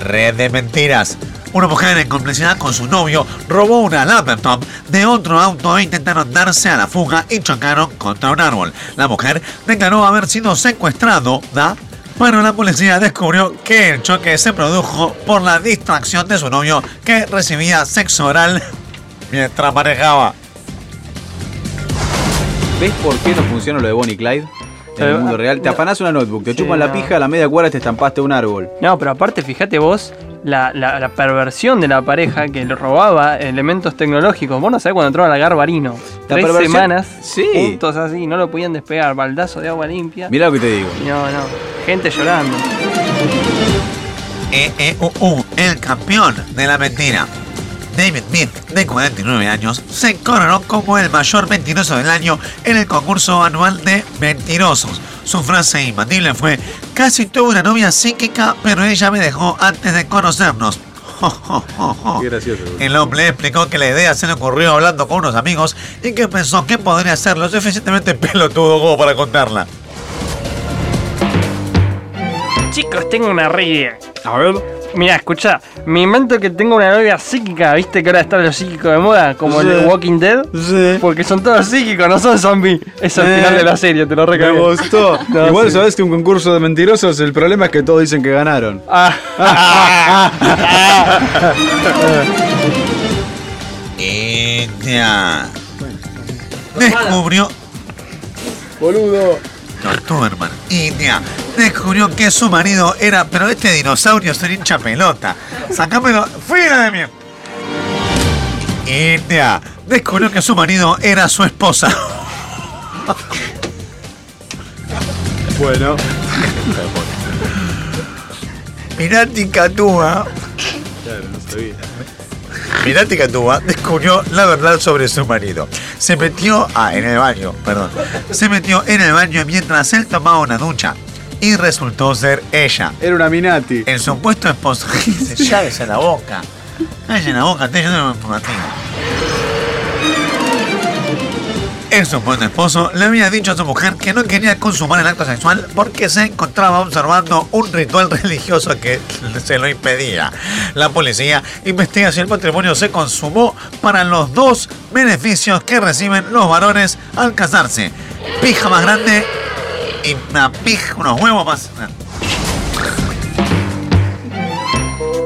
Red de mentiras. Una mujer en complicidad con su novio robó una laptop de otro auto e intentaron darse a la fuga y chocaron contra un árbol. La mujer declaró haber sido secuestrado, ¿da? Pero la policía descubrió que el choque se produjo por la distracción de su novio que recibía sexo oral mientras manejaba. ¿Ves por qué no funciona lo de Bonnie Clyde? En el mundo real, te afanás una notebook, te Sí, chupan la no. pija, a la media cuadra te estampaste un árbol. No, pero aparte, fíjate vos, la, la- la perversión de la pareja que le robaba elementos tecnológicos. Vos no sabés cuando entraron a Garbarino. La Tres perversión- semanas Sí. juntos así, no lo podían despegar. Baldazo de agua limpia. Mirá lo que te digo. No, no. Gente llorando. EEUU, el campeón de la mentira. David Smith, de 49 años, se coronó como el mayor mentiroso del año en el concurso anual de mentirosos. Su frase imbatible fue, casi tuve una novia psíquica, pero ella me dejó antes de conocernos. Qué gracioso. El hombre explicó que la idea se le ocurrió hablando con unos amigos y que pensó que podría ser lo suficientemente pelotudo como para contarla. Chicos, tengo una re idea. A ver. Mira, escucha, me invento que tengo una novia psíquica, ¿viste que ahora está lo psíquico de moda? Como el Sí. de Walking Dead. Sí. Porque son todos psíquicos, no son zombies. Es el Eh, final de la serie, te lo Me recagué. gustó. No, Igual sí. sabes que un concurso de mentirosos, el problema es que todos dicen que ganaron. Ah. India. Descubrió. Boludo. No, tú, hermano. India. Descubrió que su marido era. Pero este dinosaurio es un hincha pelota. Sacámelo. ¡Fuera de mí! India. Descubrió que su marido era su esposa. Bueno. Mirati Catúa. Claro, no sabía. Mirati Catúa descubrió la verdad sobre su marido. Se metió ah, en el baño, perdón. Se metió en el baño mientras él tomaba una ducha. Y resultó ser ella. Era una Minati. El supuesto esposo. Se llaves la boca. Llaves la boca, te tengo informativo. El supuesto esposo le había dicho a su mujer que no quería consumar el acto sexual porque se encontraba observando un ritual religioso que se lo impedía. La policía investiga si el matrimonio se consumó para los dos beneficios que reciben los varones al casarse. Pija más grande y una pija, unos huevos más.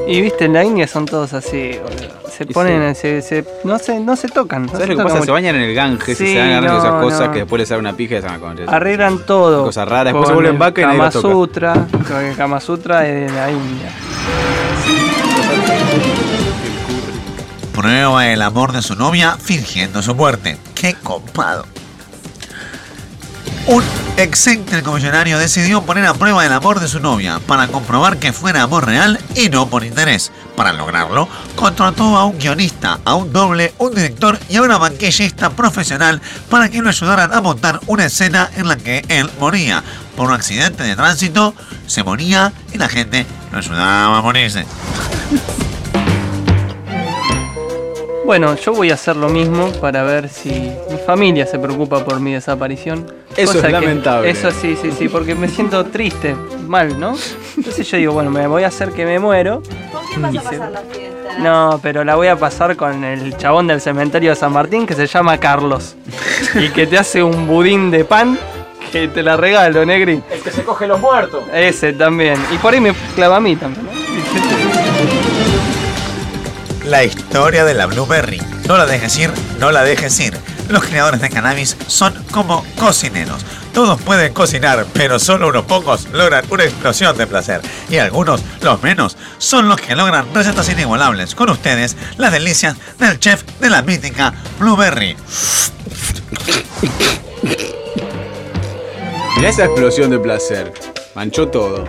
Y viste, en la India son todos así, boludo. Se Y ponen, se, se- no, se, no se tocan. no ¿Sabes se lo que tocan pasa? Se mucho. bañan en el Ganges y Sí, se dan agarrando no, esas cosas no. que después les salen una pija y se van con Arreglan todo. Cosas raras, después se con vuelven el vaca y nadie Kama los toca. Sutra, con el Kama Sutra de la India. Prueba el amor de su novia fingiendo su muerte. ¡Qué copado! Un excéntrico millonario decidió poner a prueba el amor de su novia para comprobar que fuera amor real y no por interés. Para lograrlo, contrató a un guionista, a un doble, un director y a una maquillista profesional para que lo ayudaran a montar una escena en la que él moría. Por un accidente de tránsito, se moría y la gente lo ayudaba a morirse. Bueno, yo voy a hacer lo mismo para ver si mi familia se preocupa por mi desaparición. Eso es que- lamentable. Eso sí, sí, sí, porque me siento triste, mal, ¿no? Entonces yo digo, bueno, me voy a hacer que me muero. ¿Con quién vas a pasar la fiesta? No, pero la voy a pasar con el chabón del cementerio de San Martín que se llama Carlos. y que te hace un budín de pan que te la regalo, Negri. El que se coge los muertos. Ese también. Y por ahí me clava a mí también, ¿no? La historia de la Blueberry. No la dejes ir, no la dejes ir. Los creadores de cannabis son como cocineros. Todos pueden cocinar, pero solo unos pocos logran una explosión de placer. Y algunos, los menos, son los que logran recetas inigualables. Con ustedes, las delicias del chef de la mítica Blueberry. Mirá esa explosión de placer. Manchó todo.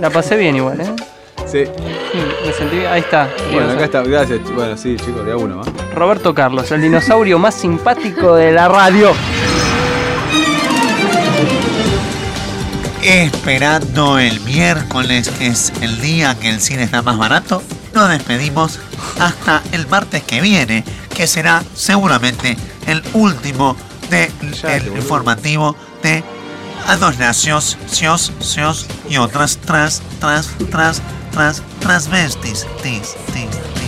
La pasé bien igual, ¿eh? Sí. me sentí. Ahí está. Bueno, acá está. Gracias. Bueno, sí, chicos, de a uno, ¿va? Roberto Carlos, el dinosaurio más simpático de la radio. Esperando el miércoles, que es el día que el cine está más barato, nos despedimos hasta el martes que viene, que será seguramente el último del informativo de a dos nacios, cios, cios y otras tras, tras, tras, tras, transvestis, tis, tis, tis, tis.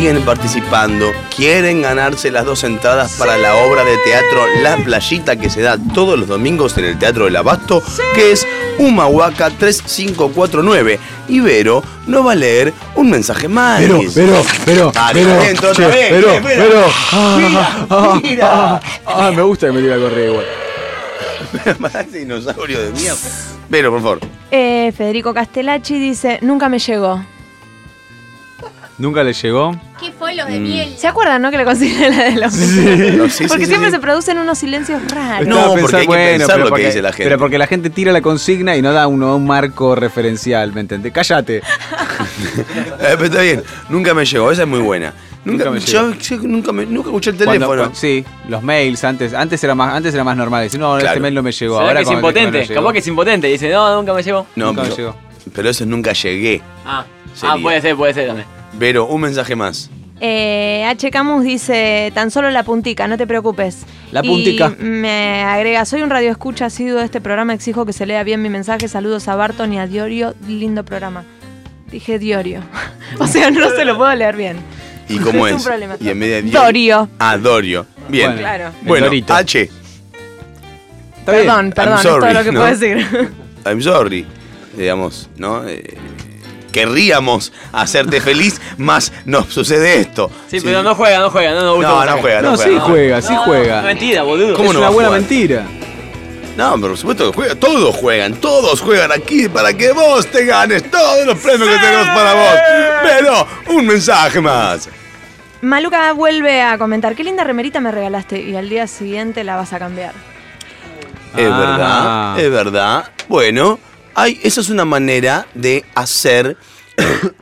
Siguen participando, quieren ganarse las dos entradas para la obra de teatro La Playita que se da todos los domingos en el Teatro del Abasto, que es Humahuaca 3549. Y Vero nos va a leer un mensaje más. Pero, pero, pero, pero, otra vez, pero, pero. Ah, Mira, mira. ah, ah, me gusta que me tire a correr igual. Dinosaurio de mierda. Vero, por favor. Eh, Federico Castellacci dice, nunca me llegó. Nunca le llegó. ¿Qué fue lo Mm. de miel? ¿Se acuerdan, no? Que le consigue la de los Sí, sí, Porque sí, siempre sí. se producen unos silencios raros. Estaba porque hay que bueno, pensar lo que dice la gente. Pero porque la gente tira la consigna y no da uno un marco referencial, ¿me entendés? Cállate. Eh, pero está bien, nunca me llegó, esa es muy buena. Nunca, Nunca me yo, yo nunca, me- nunca escuché el Cuando- teléfono. sí, los mails antes, antes era más, antes era más normal. Decir, no, Claro. este mail no me llegó. ¿Será Ahora que es impotente? no. Capaz que es impotente. Dice, no, nunca me llegó. no, nunca me pero, llegó. pero eso es nunca llegué. Ah, ah, puede ser, puede ser también. Vero, un mensaje más. Eh, H. Camus dice, tan solo la puntica, no te preocupes. La Y puntica. me agrega, soy un radio escucha asiduo de este programa, exijo que se lea bien mi mensaje. Saludos a Barton y a Diorio, lindo programa. Dije Diorio. o sea, no se lo puedo leer bien. ¿Y cómo Es es? un problema. Y en vez de Dorio. Ah, Dorio. Bien. Bueno, Claro. Bueno. H. Perdón, perdón, es todo lo que ¿no? puedo decir. I'm sorry. Digamos, ¿no? Eh, querríamos hacerte feliz, más nos sucede esto. Sí, pero no juega, no juega, no nos gusta. No, no juega. juega, no, No, sí juega, sí No, juega. Mentira, boludo. ¿Cómo es no una buena jugar? mentira. No, pero por supuesto que juega. Todos juegan, todos juegan aquí para que vos te ganes todos los premios que tenemos para vos. Pero, un mensaje más. Maluca vuelve a comentar, qué linda remerita me regalaste y al día siguiente la vas a cambiar. Es Ah. verdad, es verdad. Bueno, esa es una manera de hacer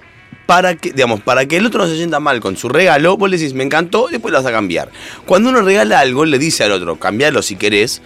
para que, digamos, para que el otro no se sienta mal con su regalo, vos le decís, me encantó, después lo vas a cambiar. Cuando uno regala algo, le dice al otro, cambialo si querés,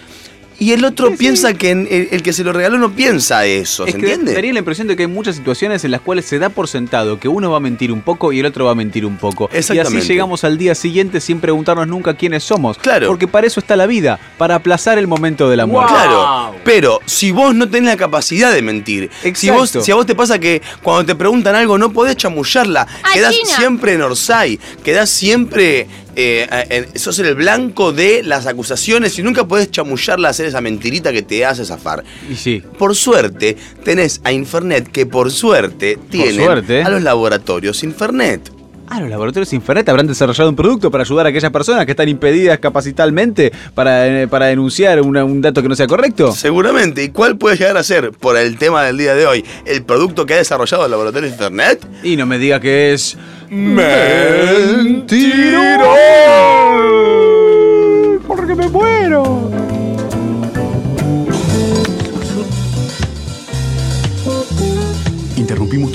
y el otro piensa que en- el, el que se lo regaló no piensa eso, Es ¿se que entiende? daría la impresión de que hay muchas situaciones en las cuales se da por sentado que uno va a mentir un poco y el otro va a mentir un poco. Y Exactamente. así llegamos al día siguiente sin preguntarnos nunca quiénes somos. Claro. Porque para eso está la vida, para aplazar el momento de la muerte. Claro, pero si vos no tenés la capacidad de mentir, si, vos, Exacto. si a vos te pasa que cuando te preguntan algo no podés chamullarla, Ay, quedás China. siempre en Orsay, quedás siempre, eh, en- sos el blanco de las acusaciones y nunca podés chamullarla, hacer esa mentirita que te hace zafar. Y sí. Por suerte, tenés a Infernet que por suerte tiene suerte. a los laboratorios Infernet. Ah, los laboratorios Infernet habrán desarrollado un producto para ayudar a aquellas personas que están impedidas capacitalmente para, eh, para denunciar una- un dato que no sea correcto. Seguramente. ¿Y cuál puede llegar a ser, por el tema del día de hoy, el producto que ha desarrollado el laboratorio Internet? Y no me diga que es. ¡Mentiro!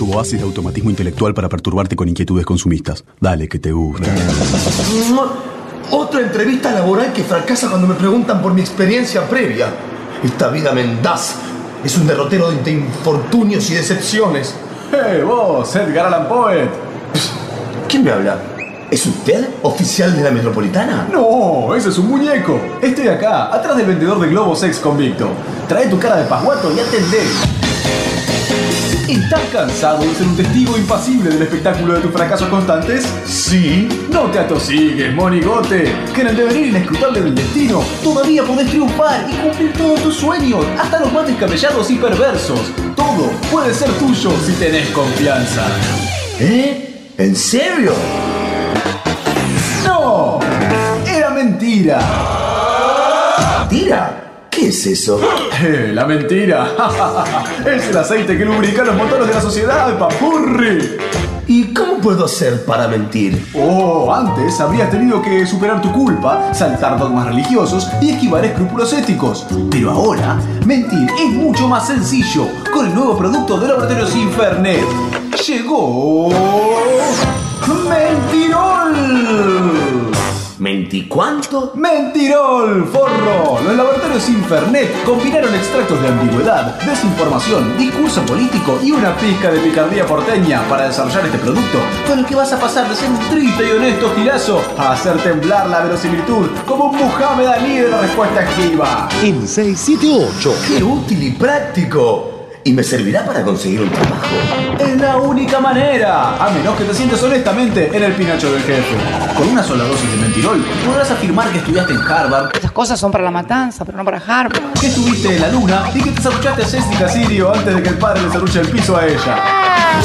Oasis de automatismo intelectual para perturbarte con inquietudes consumistas. Dale, que te gusta. Otra entrevista laboral que fracasa cuando me preguntan por mi experiencia previa. Esta vida mendaz es un derrotero de infortunios y decepciones. ¡Eh, vos, Edgar Allan Poe! ¿Quién me habla? ¿Es usted oficial de la metropolitana? No, ese es un muñeco. Estoy acá, atrás del vendedor de globos ex convicto. Trae tu cara de pasguato y atendé. ¿Estás cansado de ser un testigo impasible del espectáculo de tus fracasos constantes? Sí. No te atosigues, monigote, que en el devenir inescrutable del destino todavía podés triunfar y cumplir todos tus sueños, hasta los más descabellados y perversos. Todo puede ser tuyo si tenés confianza. ¿Eh? ¿En serio? ¡No! ¡Era mentira! ¿Mentira? ¿Qué es eso? Eh, la mentira. es el aceite que lubrica los motores de la sociedad, papurri. ¿Y cómo puedo hacer para mentir? Oh, antes habrías tenido que superar tu culpa, saltar dogmas religiosos y esquivar escrúpulos éticos. Pero ahora, mentir es mucho más sencillo con el nuevo producto de Laboratorios Infernet. Llegó. ¡Mentirol! ¿Menti cuánto? ¡Mentirol, forro! Los laboratorios Infernet combinaron extractos de ambigüedad, desinformación, discurso político y una pizca de picardía porteña para desarrollar este producto, con el que vas a pasar de ser un triste y honesto gilazo a hacer temblar la verosimilitud como un Muhammad Ali de la respuesta esquiva. En 678. ¡Qué útil y práctico! ¿Y me servirá para conseguir un trabajo? Es la única manera, a menos que te sientes honestamente en el pinacho del jefe. Con una sola dosis de mentirol podrás afirmar que estudiaste en Harvard, Esas cosas son para la matanza, pero no para Harvard. que estuviste en la luna y que te serruchaste a Jessica Sirio antes de que el padre le serruche el piso a ella.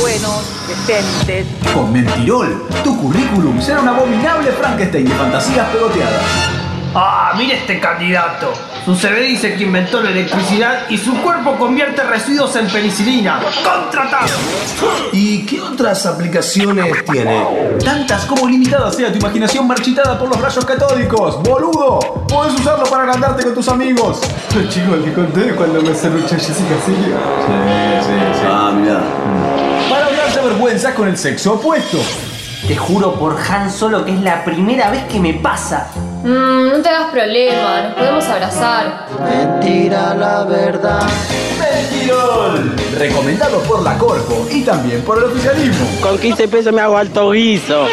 Buenos, decentes. Con Mentirol, tu currículum será un abominable Frankenstein de fantasías pegoteadas. Ah, mire este candidato. Su CV dice que inventó la electricidad y su cuerpo convierte residuos en penicilina. ¡Contratado! ¿Y qué otras aplicaciones tiene? Tantas como limitada sea tu imaginación marchitada por los rayos catódicos, boludo. Puedes usarlo para agrandarte con tus amigos. El chico el que conté cuando me serruché Jessica Sirio. Sí, sí, sí. Ah, mirá. Para ahorrarte vergüenzas con el sexo opuesto. Te juro por Han Solo que es la primera vez que me pasa. Mm, no te hagas problema, nos podemos abrazar. Mentira la verdad. Mentirol. Recomendado por la Corpo y también por el oficialismo. Con 15 pesos me hago alto guiso.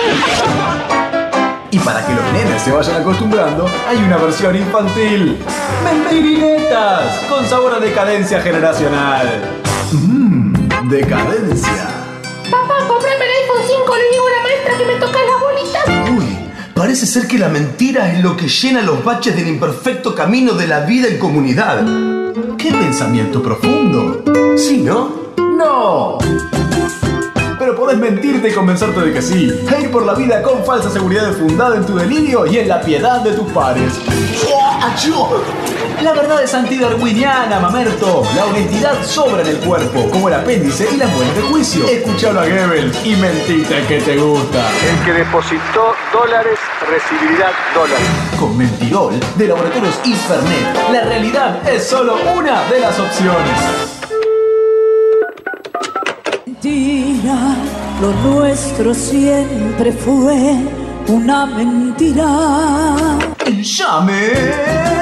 Y para que los nenes se vayan acostumbrando, hay una versión infantil. Mentirinetas, con sabor a decadencia generacional. Mmm, decadencia. Papá, cómprame el iPhone 5, le digo a la maestra que me toca. Uy, parece ser que la mentira es lo que llena los baches del imperfecto camino de la vida en comunidad. ¡Qué pensamiento profundo! ¿Sí, no? ¡No! Pero podés mentirte y convencerte de que sí, e ir por la vida con falsa seguridad fundada en tu delirio y en la piedad de tus pares. La verdad es antidarwiniana, mamerto. La honestidad sobra en el cuerpo, como el apéndice y las muelas de juicio. Escuchalo a Goebbels y mentite que te gusta. El que depositó dólares recibirá dólares. Con Mentirol de Laboratorios Isfernet, la realidad es solo una de las opciones. Mentira, lo nuestro siempre fue una mentira. ¡Llame!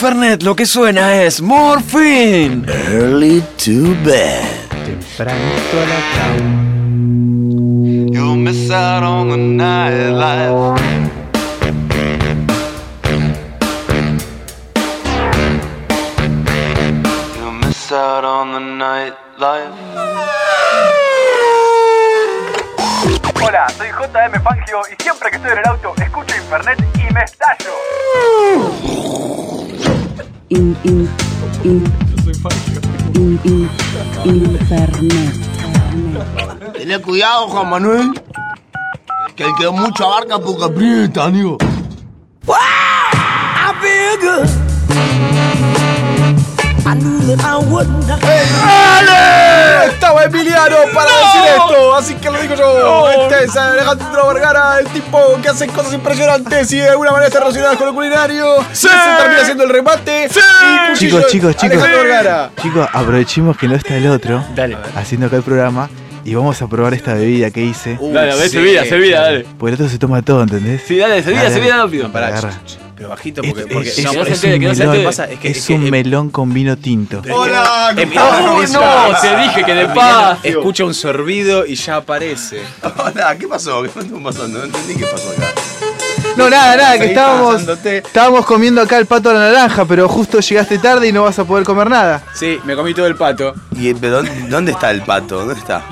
Infernet lo que suena es Morphine. Early to bed. Tempranito a la cama. You'll miss out on the nightlife. In, in, in, in, in, Infernet. Tené cuidado, Juan Manuel. Que el que mucho abarca poco aprieta, amigo. I feel good. I knew that I wouldn't ¡Ale! Estaba Emiliano para decir esto, así que lo digo yo. Este es Alejandro Vergara, el tipo que hace cosas impresionantes y de alguna manera está relacionado con lo culinario. ¡Sí! Se termina haciendo el remate. ¡Sí! Y Chicos, chicos, chicos. Alejandro Vergara. Chicos, aprovechemos que no está el otro. Dale. Haciendo acá el programa. Y vamos a probar esta bebida que hice. Dale, a ver, servida, servida, dale. Porque el otro se toma todo, ¿entendés? Sí, dale, servida, Dale, servida rápido. Agarra. Pero bajito Es, porque, porque es- no, es que no se un no melón. Pasa, es que- es es que- un melón con vino tinto. Hola, ¡Oh, no! Te dije que de paz. Escucha un sorbido y ya aparece. Hola, ¿qué pasó? ¿Qué estuvo pasando? No entendí qué pasó acá. No, nada, nada, que estábamos, pasándote. estábamos comiendo acá el pato a la naranja, pero justo llegaste tarde y no vas a poder comer nada. Sí, me comí todo el pato. ¿Y dónde está el pato? ¿Dónde está?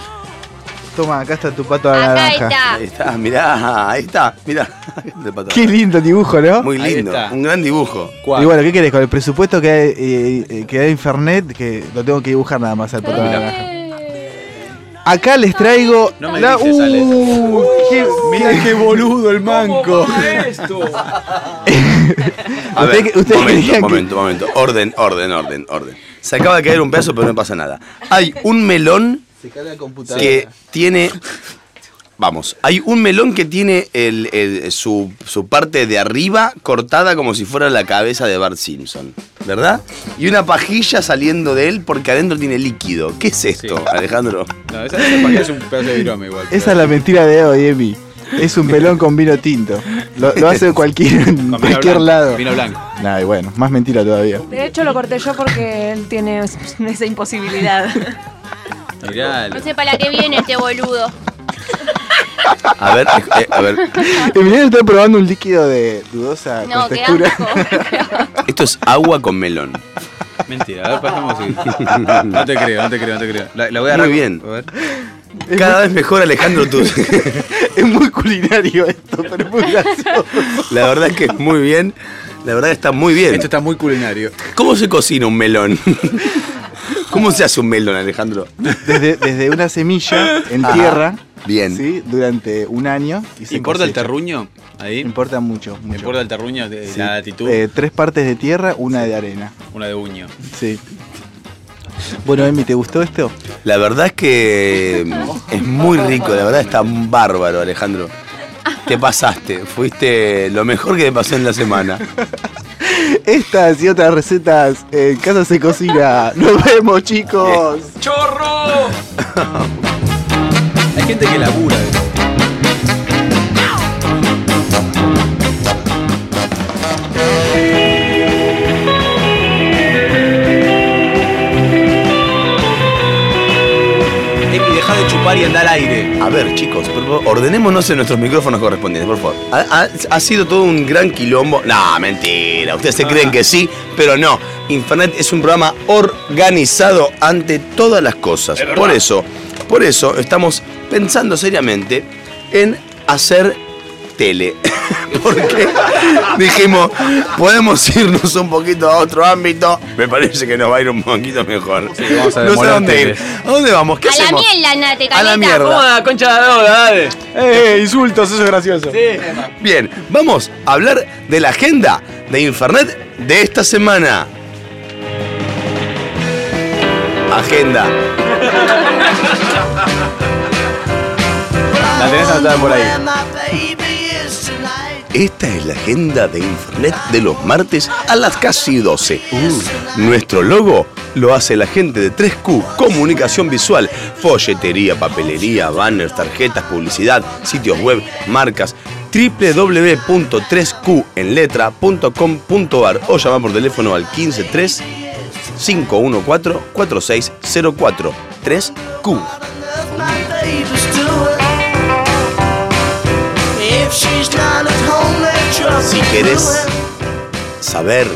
Toma, acá está tu pato de Acá naranja. está. Ahí está, mirá, ahí está, mirá. Qué lindo dibujo, ¿no? Muy lindo, un gran dibujo. Y bueno, ¿qué querés? Con el presupuesto que hay, eh, eh, que hay en Fernet, que lo tengo que dibujar nada más al pato de naranja. Acá les traigo. No me la- Ale. Uh, qué- Mirá qué boludo el manco. A ver, Usted- momento, que- momento, momento. Orden, orden, orden, orden. Se acaba de caer un pedazo, pero no pasa nada. Hay un melón Se cae la computadora. que tiene. Vamos, hay un melón que tiene el- el- su, su parte de arriba cortada como si fuera la cabeza de Bart Simpson, ¿verdad? Y una pajilla saliendo de él porque adentro tiene líquido. ¿Qué es esto, Alejandro? No, esa, esa pajilla es un pedazo de virome igual. Esa es la mentira de hoy, Emi. Es un pelón con vino tinto. Lo, lo hace cualquier, en cualquier blanco, lado. vino blanco. Nah, y bueno, más mentira todavía. De hecho, lo corté yo porque él tiene esa imposibilidad. Mirá. No sé para qué viene este boludo. A ver, eh, a ver. Emiliano está probando un líquido de dudosa No, asco. Esto es agua con melón. Mentira, a ver, pasamos así. No te creo, no te creo, no te creo. La, la voy a Muy bien. A ver. Cada vez mejor, Alejandro, tú. Es muy culinario esto, pero es muy gracioso. La verdad es que es muy bien. La verdad que está muy bien. Esto está muy culinario. ¿Cómo se cocina un melón? ¿Cómo se hace un melón, Alejandro? Desde, desde una semilla en Ajá. tierra, Bien. ¿sí? durante un año. Y se ¿Importa el terruño? Ahí. Importa mucho. mucho. ¿Importa el terruño de Sí. la altitud? Eh, tres partes de tierra, una de arena. Una de uño. Sí. Bueno, Emi, ¿te gustó esto? La verdad es que es muy rico, la verdad está bárbaro, Alejandro. Te pasaste, fuiste lo mejor que me pasó en la semana. Estas y otras recetas en Casa Se Cocina. Nos vemos, chicos. ¡Chorro! Hay gente que labura y andar al aire. A ver, chicos, por favor, ordenémonos en nuestros micrófonos correspondientes, por favor. Ha, ha- ha sido todo un gran quilombo. No, mentira. Ustedes se creen que sí, pero no. Infernet es un programa organizado ante todas las cosas. Por eso, por eso estamos pensando seriamente en hacer tele. Porque dijimos, podemos irnos un poquito a otro ámbito. Me parece que nos va a ir un poquito mejor. vamos a no sé dónde ir. ¿A dónde vamos? ¿Qué A la hacemos? mierda, andate, A la mierda. Cómoda, concha de deuda, dale. ¡Eh, insultos! Eso es gracioso. Bien, vamos a hablar de la agenda de Infernet de esta semana. Agenda. La tenés anotada por ahí. Esta es la agenda de Infernet de los martes a las casi 12. Nuestro logo lo hace la gente de 3Q, comunicación visual, folletería, papelería, banners, tarjetas, publicidad, sitios web, marcas www.3qenletra.com.ar o llama por teléfono al 153 514 4604 3Q. Si querés saber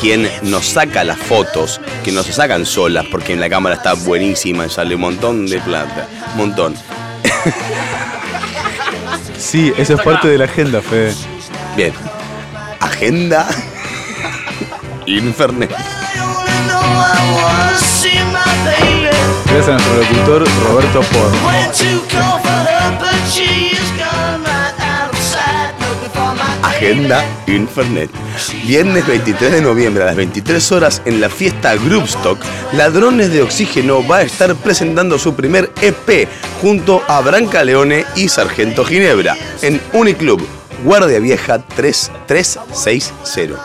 quién nos saca las fotos, que no se sacan solas, porque en la cámara está buenísima y sale un montón de plata. Un montón. Sí, eso es parte de la agenda, Fede. Bien. Agenda. Infernet. Gracias a nuestro locutor Roberto Porro. Agenda Infernet. Viernes 23 de noviembre a las 23 horas en la fiesta Groupstock, Ladrones de Oxígeno va a estar presentando su primer EP junto a Branca Leone y Sargento Ginebra en Uniclub, Guardia Vieja 3360.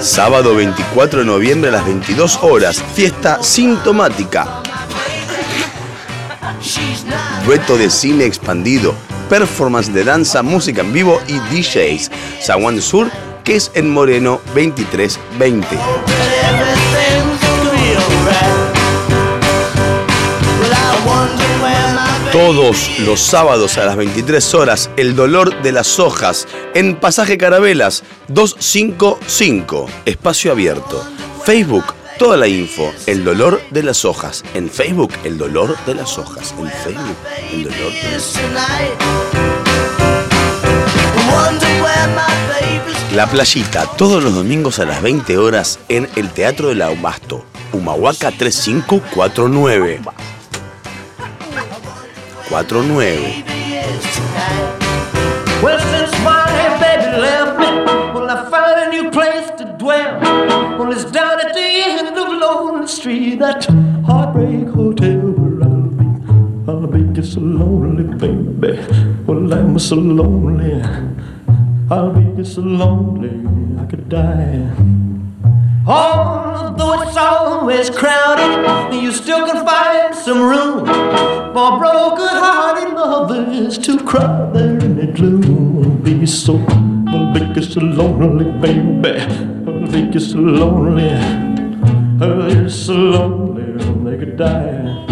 Sábado 24 de noviembre a las 22 horas, fiesta sintomática. Dueto de cine expandido, performance de danza, música en vivo y DJs. Zaguán Sur, que es en Moreno 2320. Todos los sábados a las 23 horas, El dolor de las hojas, en Pasaje Carabelas 255, espacio abierto. Facebook, Toda la info, El Dolor de las Hojas. En Facebook, El Dolor de las Hojas. En Facebook, El Dolor de las Hojas. La Playita, todos los domingos a las 20 horas en el Teatro del Abasto. Humahuaca 3549. 49. Well, since my baby left at the Street, that heartbreak hotel where I'll be. I'll be just so lonely, baby. Well, I'm so lonely. I'll be just so lonely, I could die. Although it's always crowded, you still can find some room for broken-hearted lovers to cry there in the gloom. Be so, I'll be just so lonely, baby. I'll be just so lonely. Be so lonely, they could die.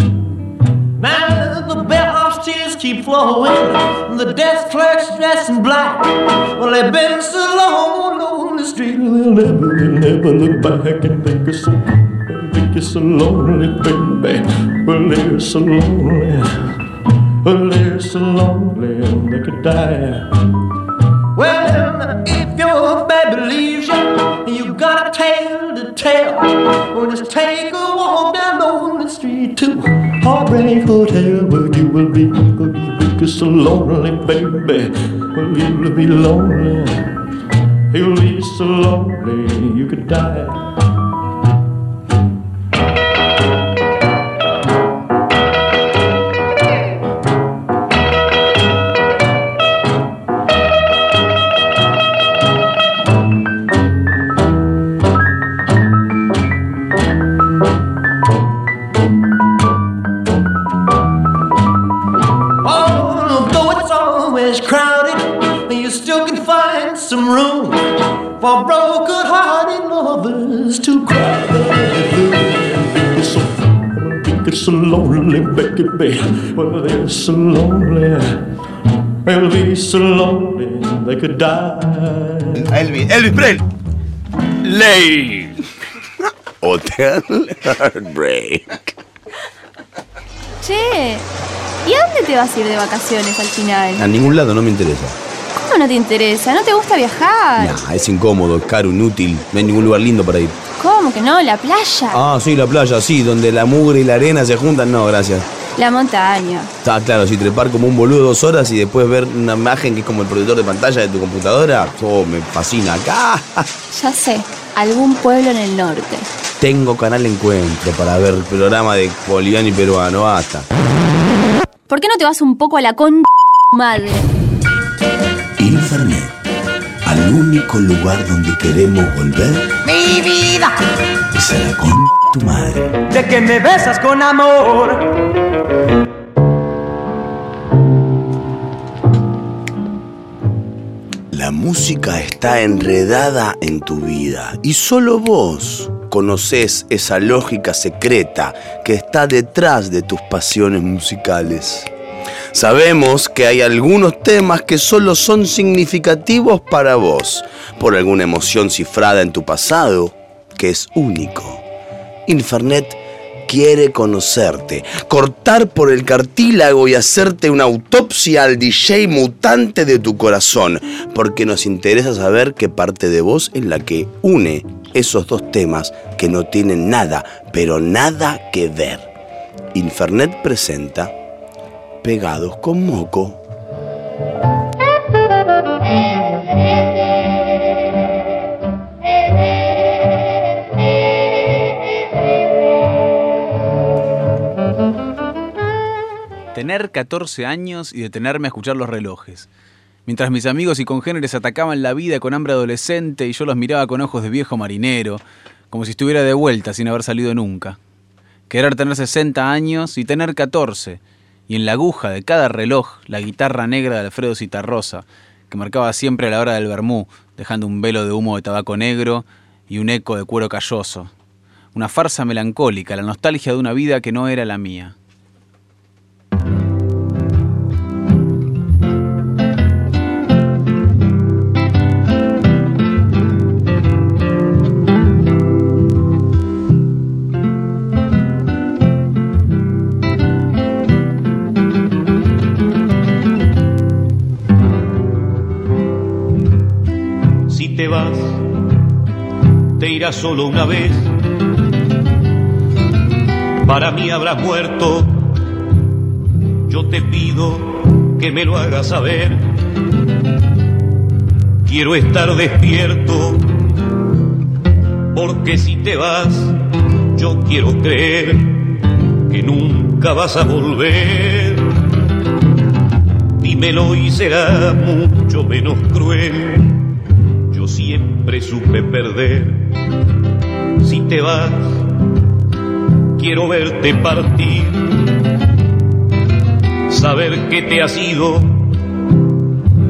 Now the bellhop's tears keep flowing, the desk clerk's dressed in black. Well, they've been so long on the street, they'll never, they'll never look back and think it's so, think it's so lonely, baby. Well, they're so lonely, well, they're so lonely, they could die. Well, if your baby leaves you, tale to tell, Or just take a walk down Lonely Street to Heartbreak Hotel, where you will be, where you will be so lonely, baby. Well, you'll be lonely, you'll be so lonely, you could die. So lonely. They'll be so lonely they could die. Elvis, Elvis Presley. Ley. Hotel Heartbreak. Che, ¿y a dónde te vas a ir de vacaciones al final? A ningún lado no me interesa. ¿Cómo no te interesa? ¿No te gusta viajar? Nah, es incómodo, es caro, inútil. No hay ningún lugar lindo para ir. ¿Cómo que no? La playa. Ah, sí, la playa, sí, donde la mugre y la arena se juntan. No, gracias. La montaña. Está claro, si trepar como un boludo dos horas y después ver una imagen que es como el proyector de pantalla de tu computadora, oh, me fascina. Acá Ya sé, algún pueblo en el norte. tengo canal Encuentro para ver programa de boliviano y peruano, basta. ¿Por qué no te vas un poco a la con madre? Infernet, al único lugar donde queremos volver Mi vida, es a la con tu madre. de que me besas con amor. La música está enredada en tu vida y solo vos conoces esa lógica secreta que está detrás de tus pasiones musicales. Sabemos que hay algunos temas que solo son significativos para vos, por alguna emoción cifrada en tu pasado, que es único. Infernet quiere conocerte, cortar por el cartílago y hacerte una autopsia al DJ mutante de tu corazón, porque nos interesa saber qué parte de vos es la que une esos dos temas que no tienen nada, pero nada que ver. Infernet presenta Pegados con Moco. Tener 14 años y detenerme a escuchar los relojes. Mientras mis amigos y congéneres atacaban la vida con hambre adolescente y yo los miraba con ojos de viejo marinero, como si estuviera de vuelta sin haber salido nunca. Querer tener 60 años y tener 14, y en la aguja de cada reloj la guitarra negra de Alfredo Citarrosa, que marcaba siempre la hora del vermú, dejando un velo de humo de tabaco negro y un eco de cuero calloso. Una farsa melancólica, la nostalgia de una vida que no era la mía. Morirás solo una vez. Para mí habrás muerto. Yo te pido que me lo hagas saber. Quiero estar despierto. Porque si te vas, yo quiero creer que nunca vas a volver. Dímelo y será mucho menos cruel. Siempre supe perder. Si te vas, quiero verte partir. Saber que te has ido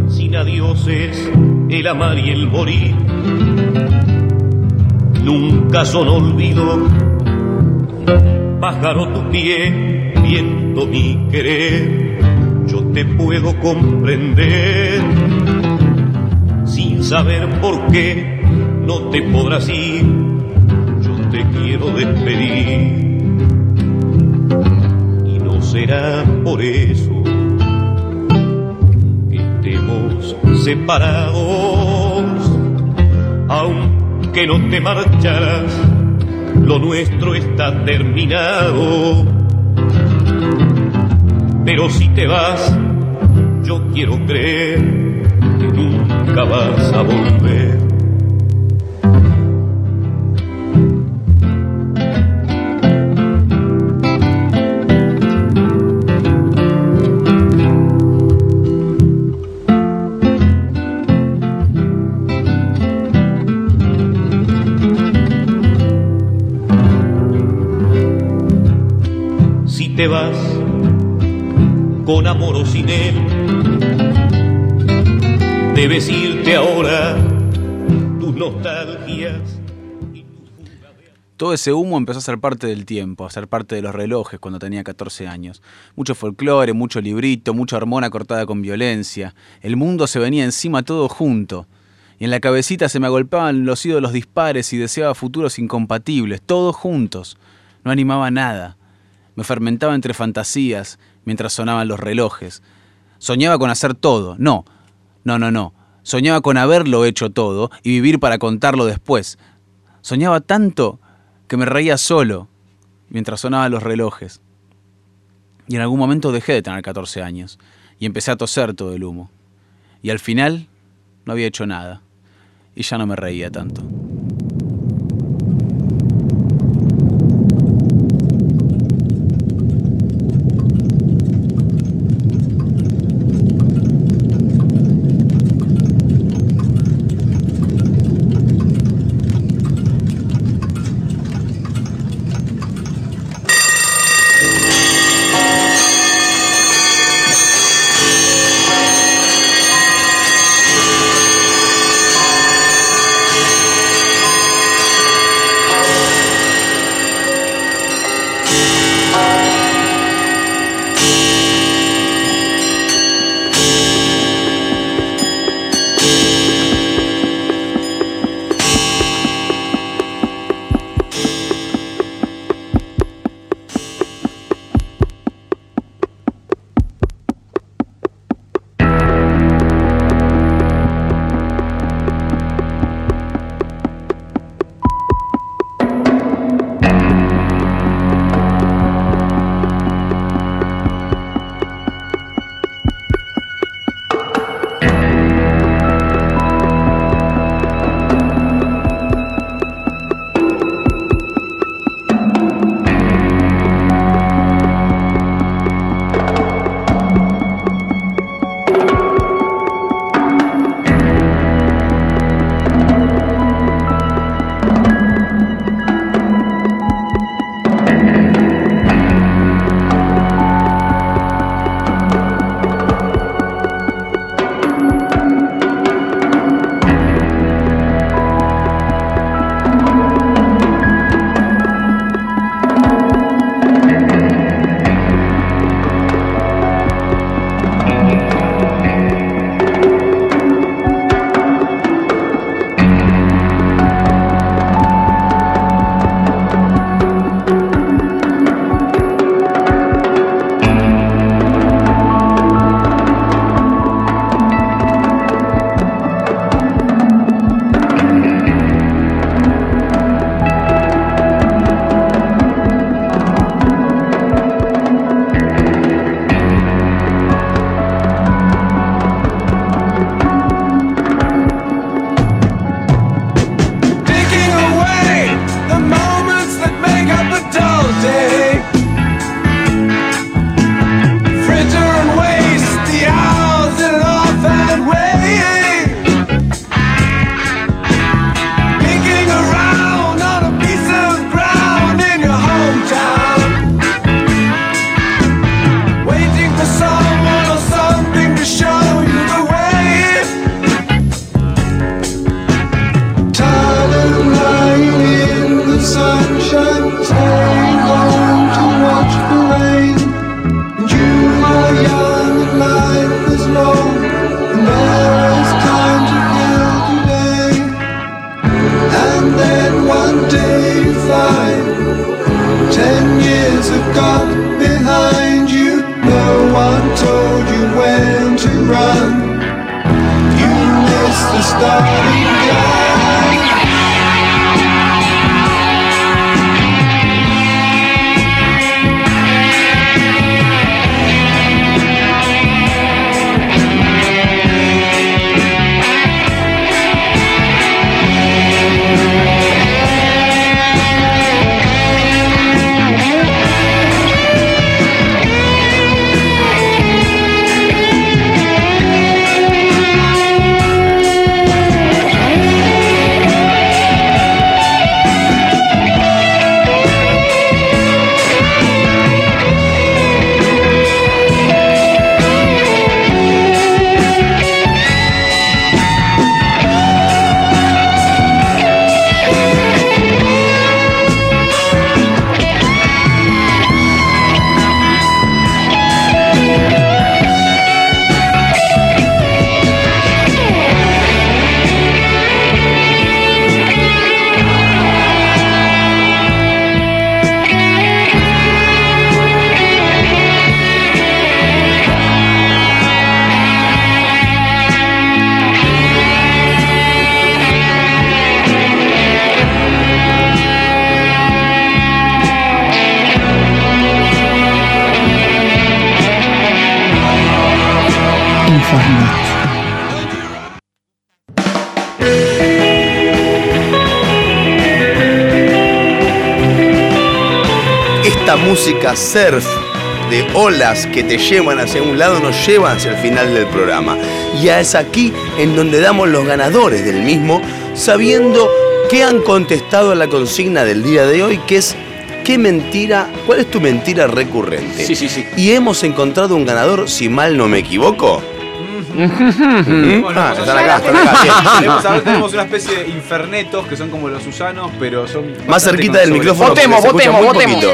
sin adioses, el amar y el morir. Nunca son olvido. Pájaro tu pie, viento mi querer. Yo te puedo comprender saber por qué no te podrás ir. Yo te quiero despedir y no será por eso que estemos separados, aunque no te marcharás. Lo nuestro está terminado. Pero si te vas, yo quiero creer nunca vas a volver. Si te vas con amor o sin él, debes irte ahora. Tus nostalgias Todo ese humo empezó a ser parte del tiempo, a ser parte de los relojes cuando tenía 14 años. Mucho folclore, mucho librito, mucha hormona cortada con violencia. El mundo se venía encima todo junto. Y en la cabecita se me agolpaban los ídolos dispares y deseaba futuros incompatibles, todos juntos. No animaba nada. Me fermentaba entre fantasías mientras sonaban los relojes. Soñaba con hacer todo. No, no, no, no. Soñaba con haberlo hecho todo y vivir para contarlo después. Soñaba tanto que me reía solo mientras sonaban los relojes. Y en algún momento dejé de tener 14 años y empecé a toser todo el humo. Y al final no había hecho nada y ya no me reía tanto. Música surf de olas que te llevan hacia un lado nos lleva hacia el final del programa. Y es aquí en donde damos los ganadores del mismo, sabiendo que han contestado a la consigna del día de hoy, que es ¿qué mentira? ¿Cuál es tu mentira recurrente? Sí, sí, sí. Y hemos encontrado un ganador, si mal no me equivoco. Ah, están acá, están acá. Tenemos, una especie de infernetos que son como los Susanos, pero son. Más cerquita del micrófono. escucha muy votemos.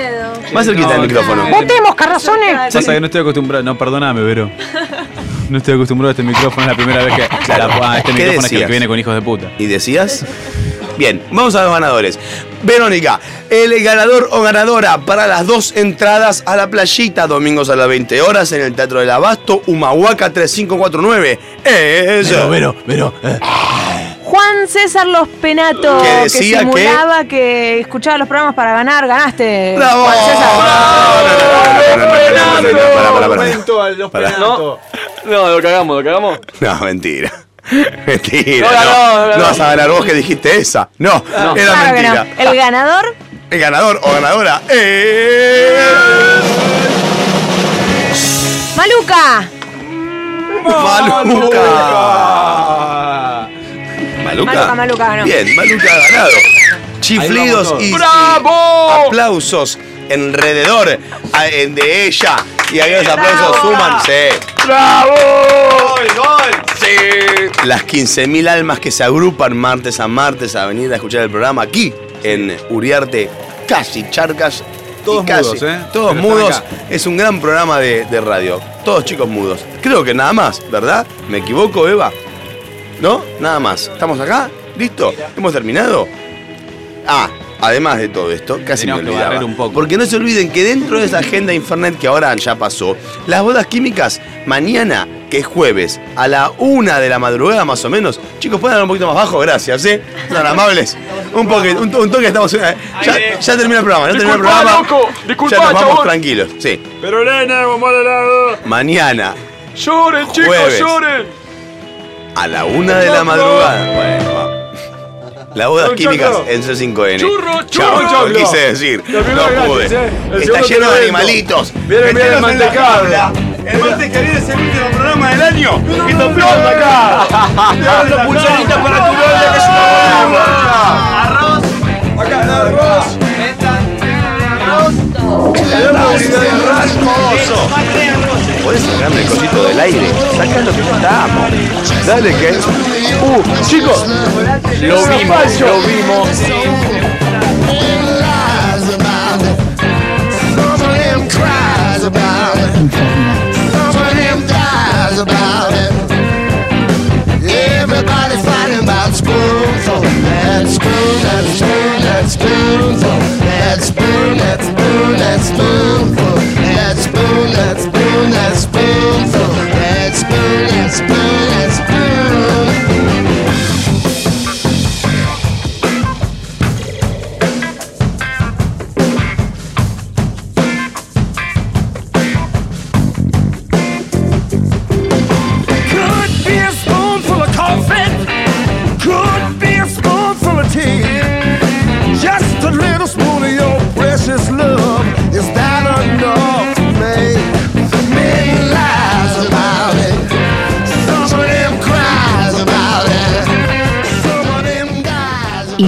Más cerquita del micrófono. ¡Votemos, carrazones! Pasa que no estoy acostumbrado. No, perdóname, Vero. No estoy acostumbrado a este micrófono, es la primera vez que. Claro. la- este ¿Qué micrófono es que, decías? que viene con hijos de puta. ¿Y decías? Bien, vamos a los ganadores. Verónica, el ganador o ganadora para las dos entradas a la playita, domingos a las 20 horas en el Teatro del Abasto, Humahuaca 3549. Es. Vero, Vero, Vero. César Los Penato, Que que, decía que- simulaba que... escuchaba los programas para ganar, ganaste. ¡Bravo! Juan César. No, lo cagamos, lo cagamos. No, mentira. Mentira. No, No, no, no, vas a ganar vos que dijiste esa. No, No. era Claro mentira. El ganador, El ganador o ganadora es. Maluca. Maluca. Maluca. Maluca, Maluca ganó. Bien, Maluca ha ganado. Chiflidos y, ¡Bravo! y aplausos alrededor de ella. Y ahí los aplausos ¡Bravo! suman. Sí. ¡Bravo! Sí. Las 15.000 almas que se agrupan martes a martes a venir a escuchar el programa aquí en Uriarte, casi Charcas. Todos casi, mudos, ¿eh? Todos Pero mudos. Es un gran programa de, de radio. Todos chicos mudos. Creo que nada más, ¿verdad? ¿Me equivoco, Eva? ¿No? Nada más. ¿Estamos acá? ¿Listo? ¿Hemos terminado? Ah, además de todo esto, casi me Teníamos que olvidaba. barrer un poco. Porque no se olviden que dentro de esa agenda Infernet que ahora ya pasó, las bodas químicas, mañana, que es jueves, a la una de la madrugada más o menos. Chicos, pueden dar un poquito más bajo, gracias, ¿eh? Son amables. Un, poque, un, to- un toque estamos. eh, ya, ya termina el programa, ya termina el programa. loco, disculpa, ya nos vamos chabón. tranquilos, sí. Pero nena, vamos al lado. Mañana, Lloren, chicos, Jueves. lloren. A la una de la madrugada. Bueno. Las bodas químicas en C5N. Churro, Chao, churro, lo choclo. quise decir. No pude. gratis, eh. El Está segundo lleno de animalitos. Viene, viene el Metelos en la mantecado. jaula. El viene es el último programa del año. Y te acá. Te la pulserita para tu novia que es una buena. Arroz. Acá está arroz. ¿Podés sacarme el cosito del aire? Sacá lo que estamos. Dale que. Uh, chicos. Lo vimos, lo vimos.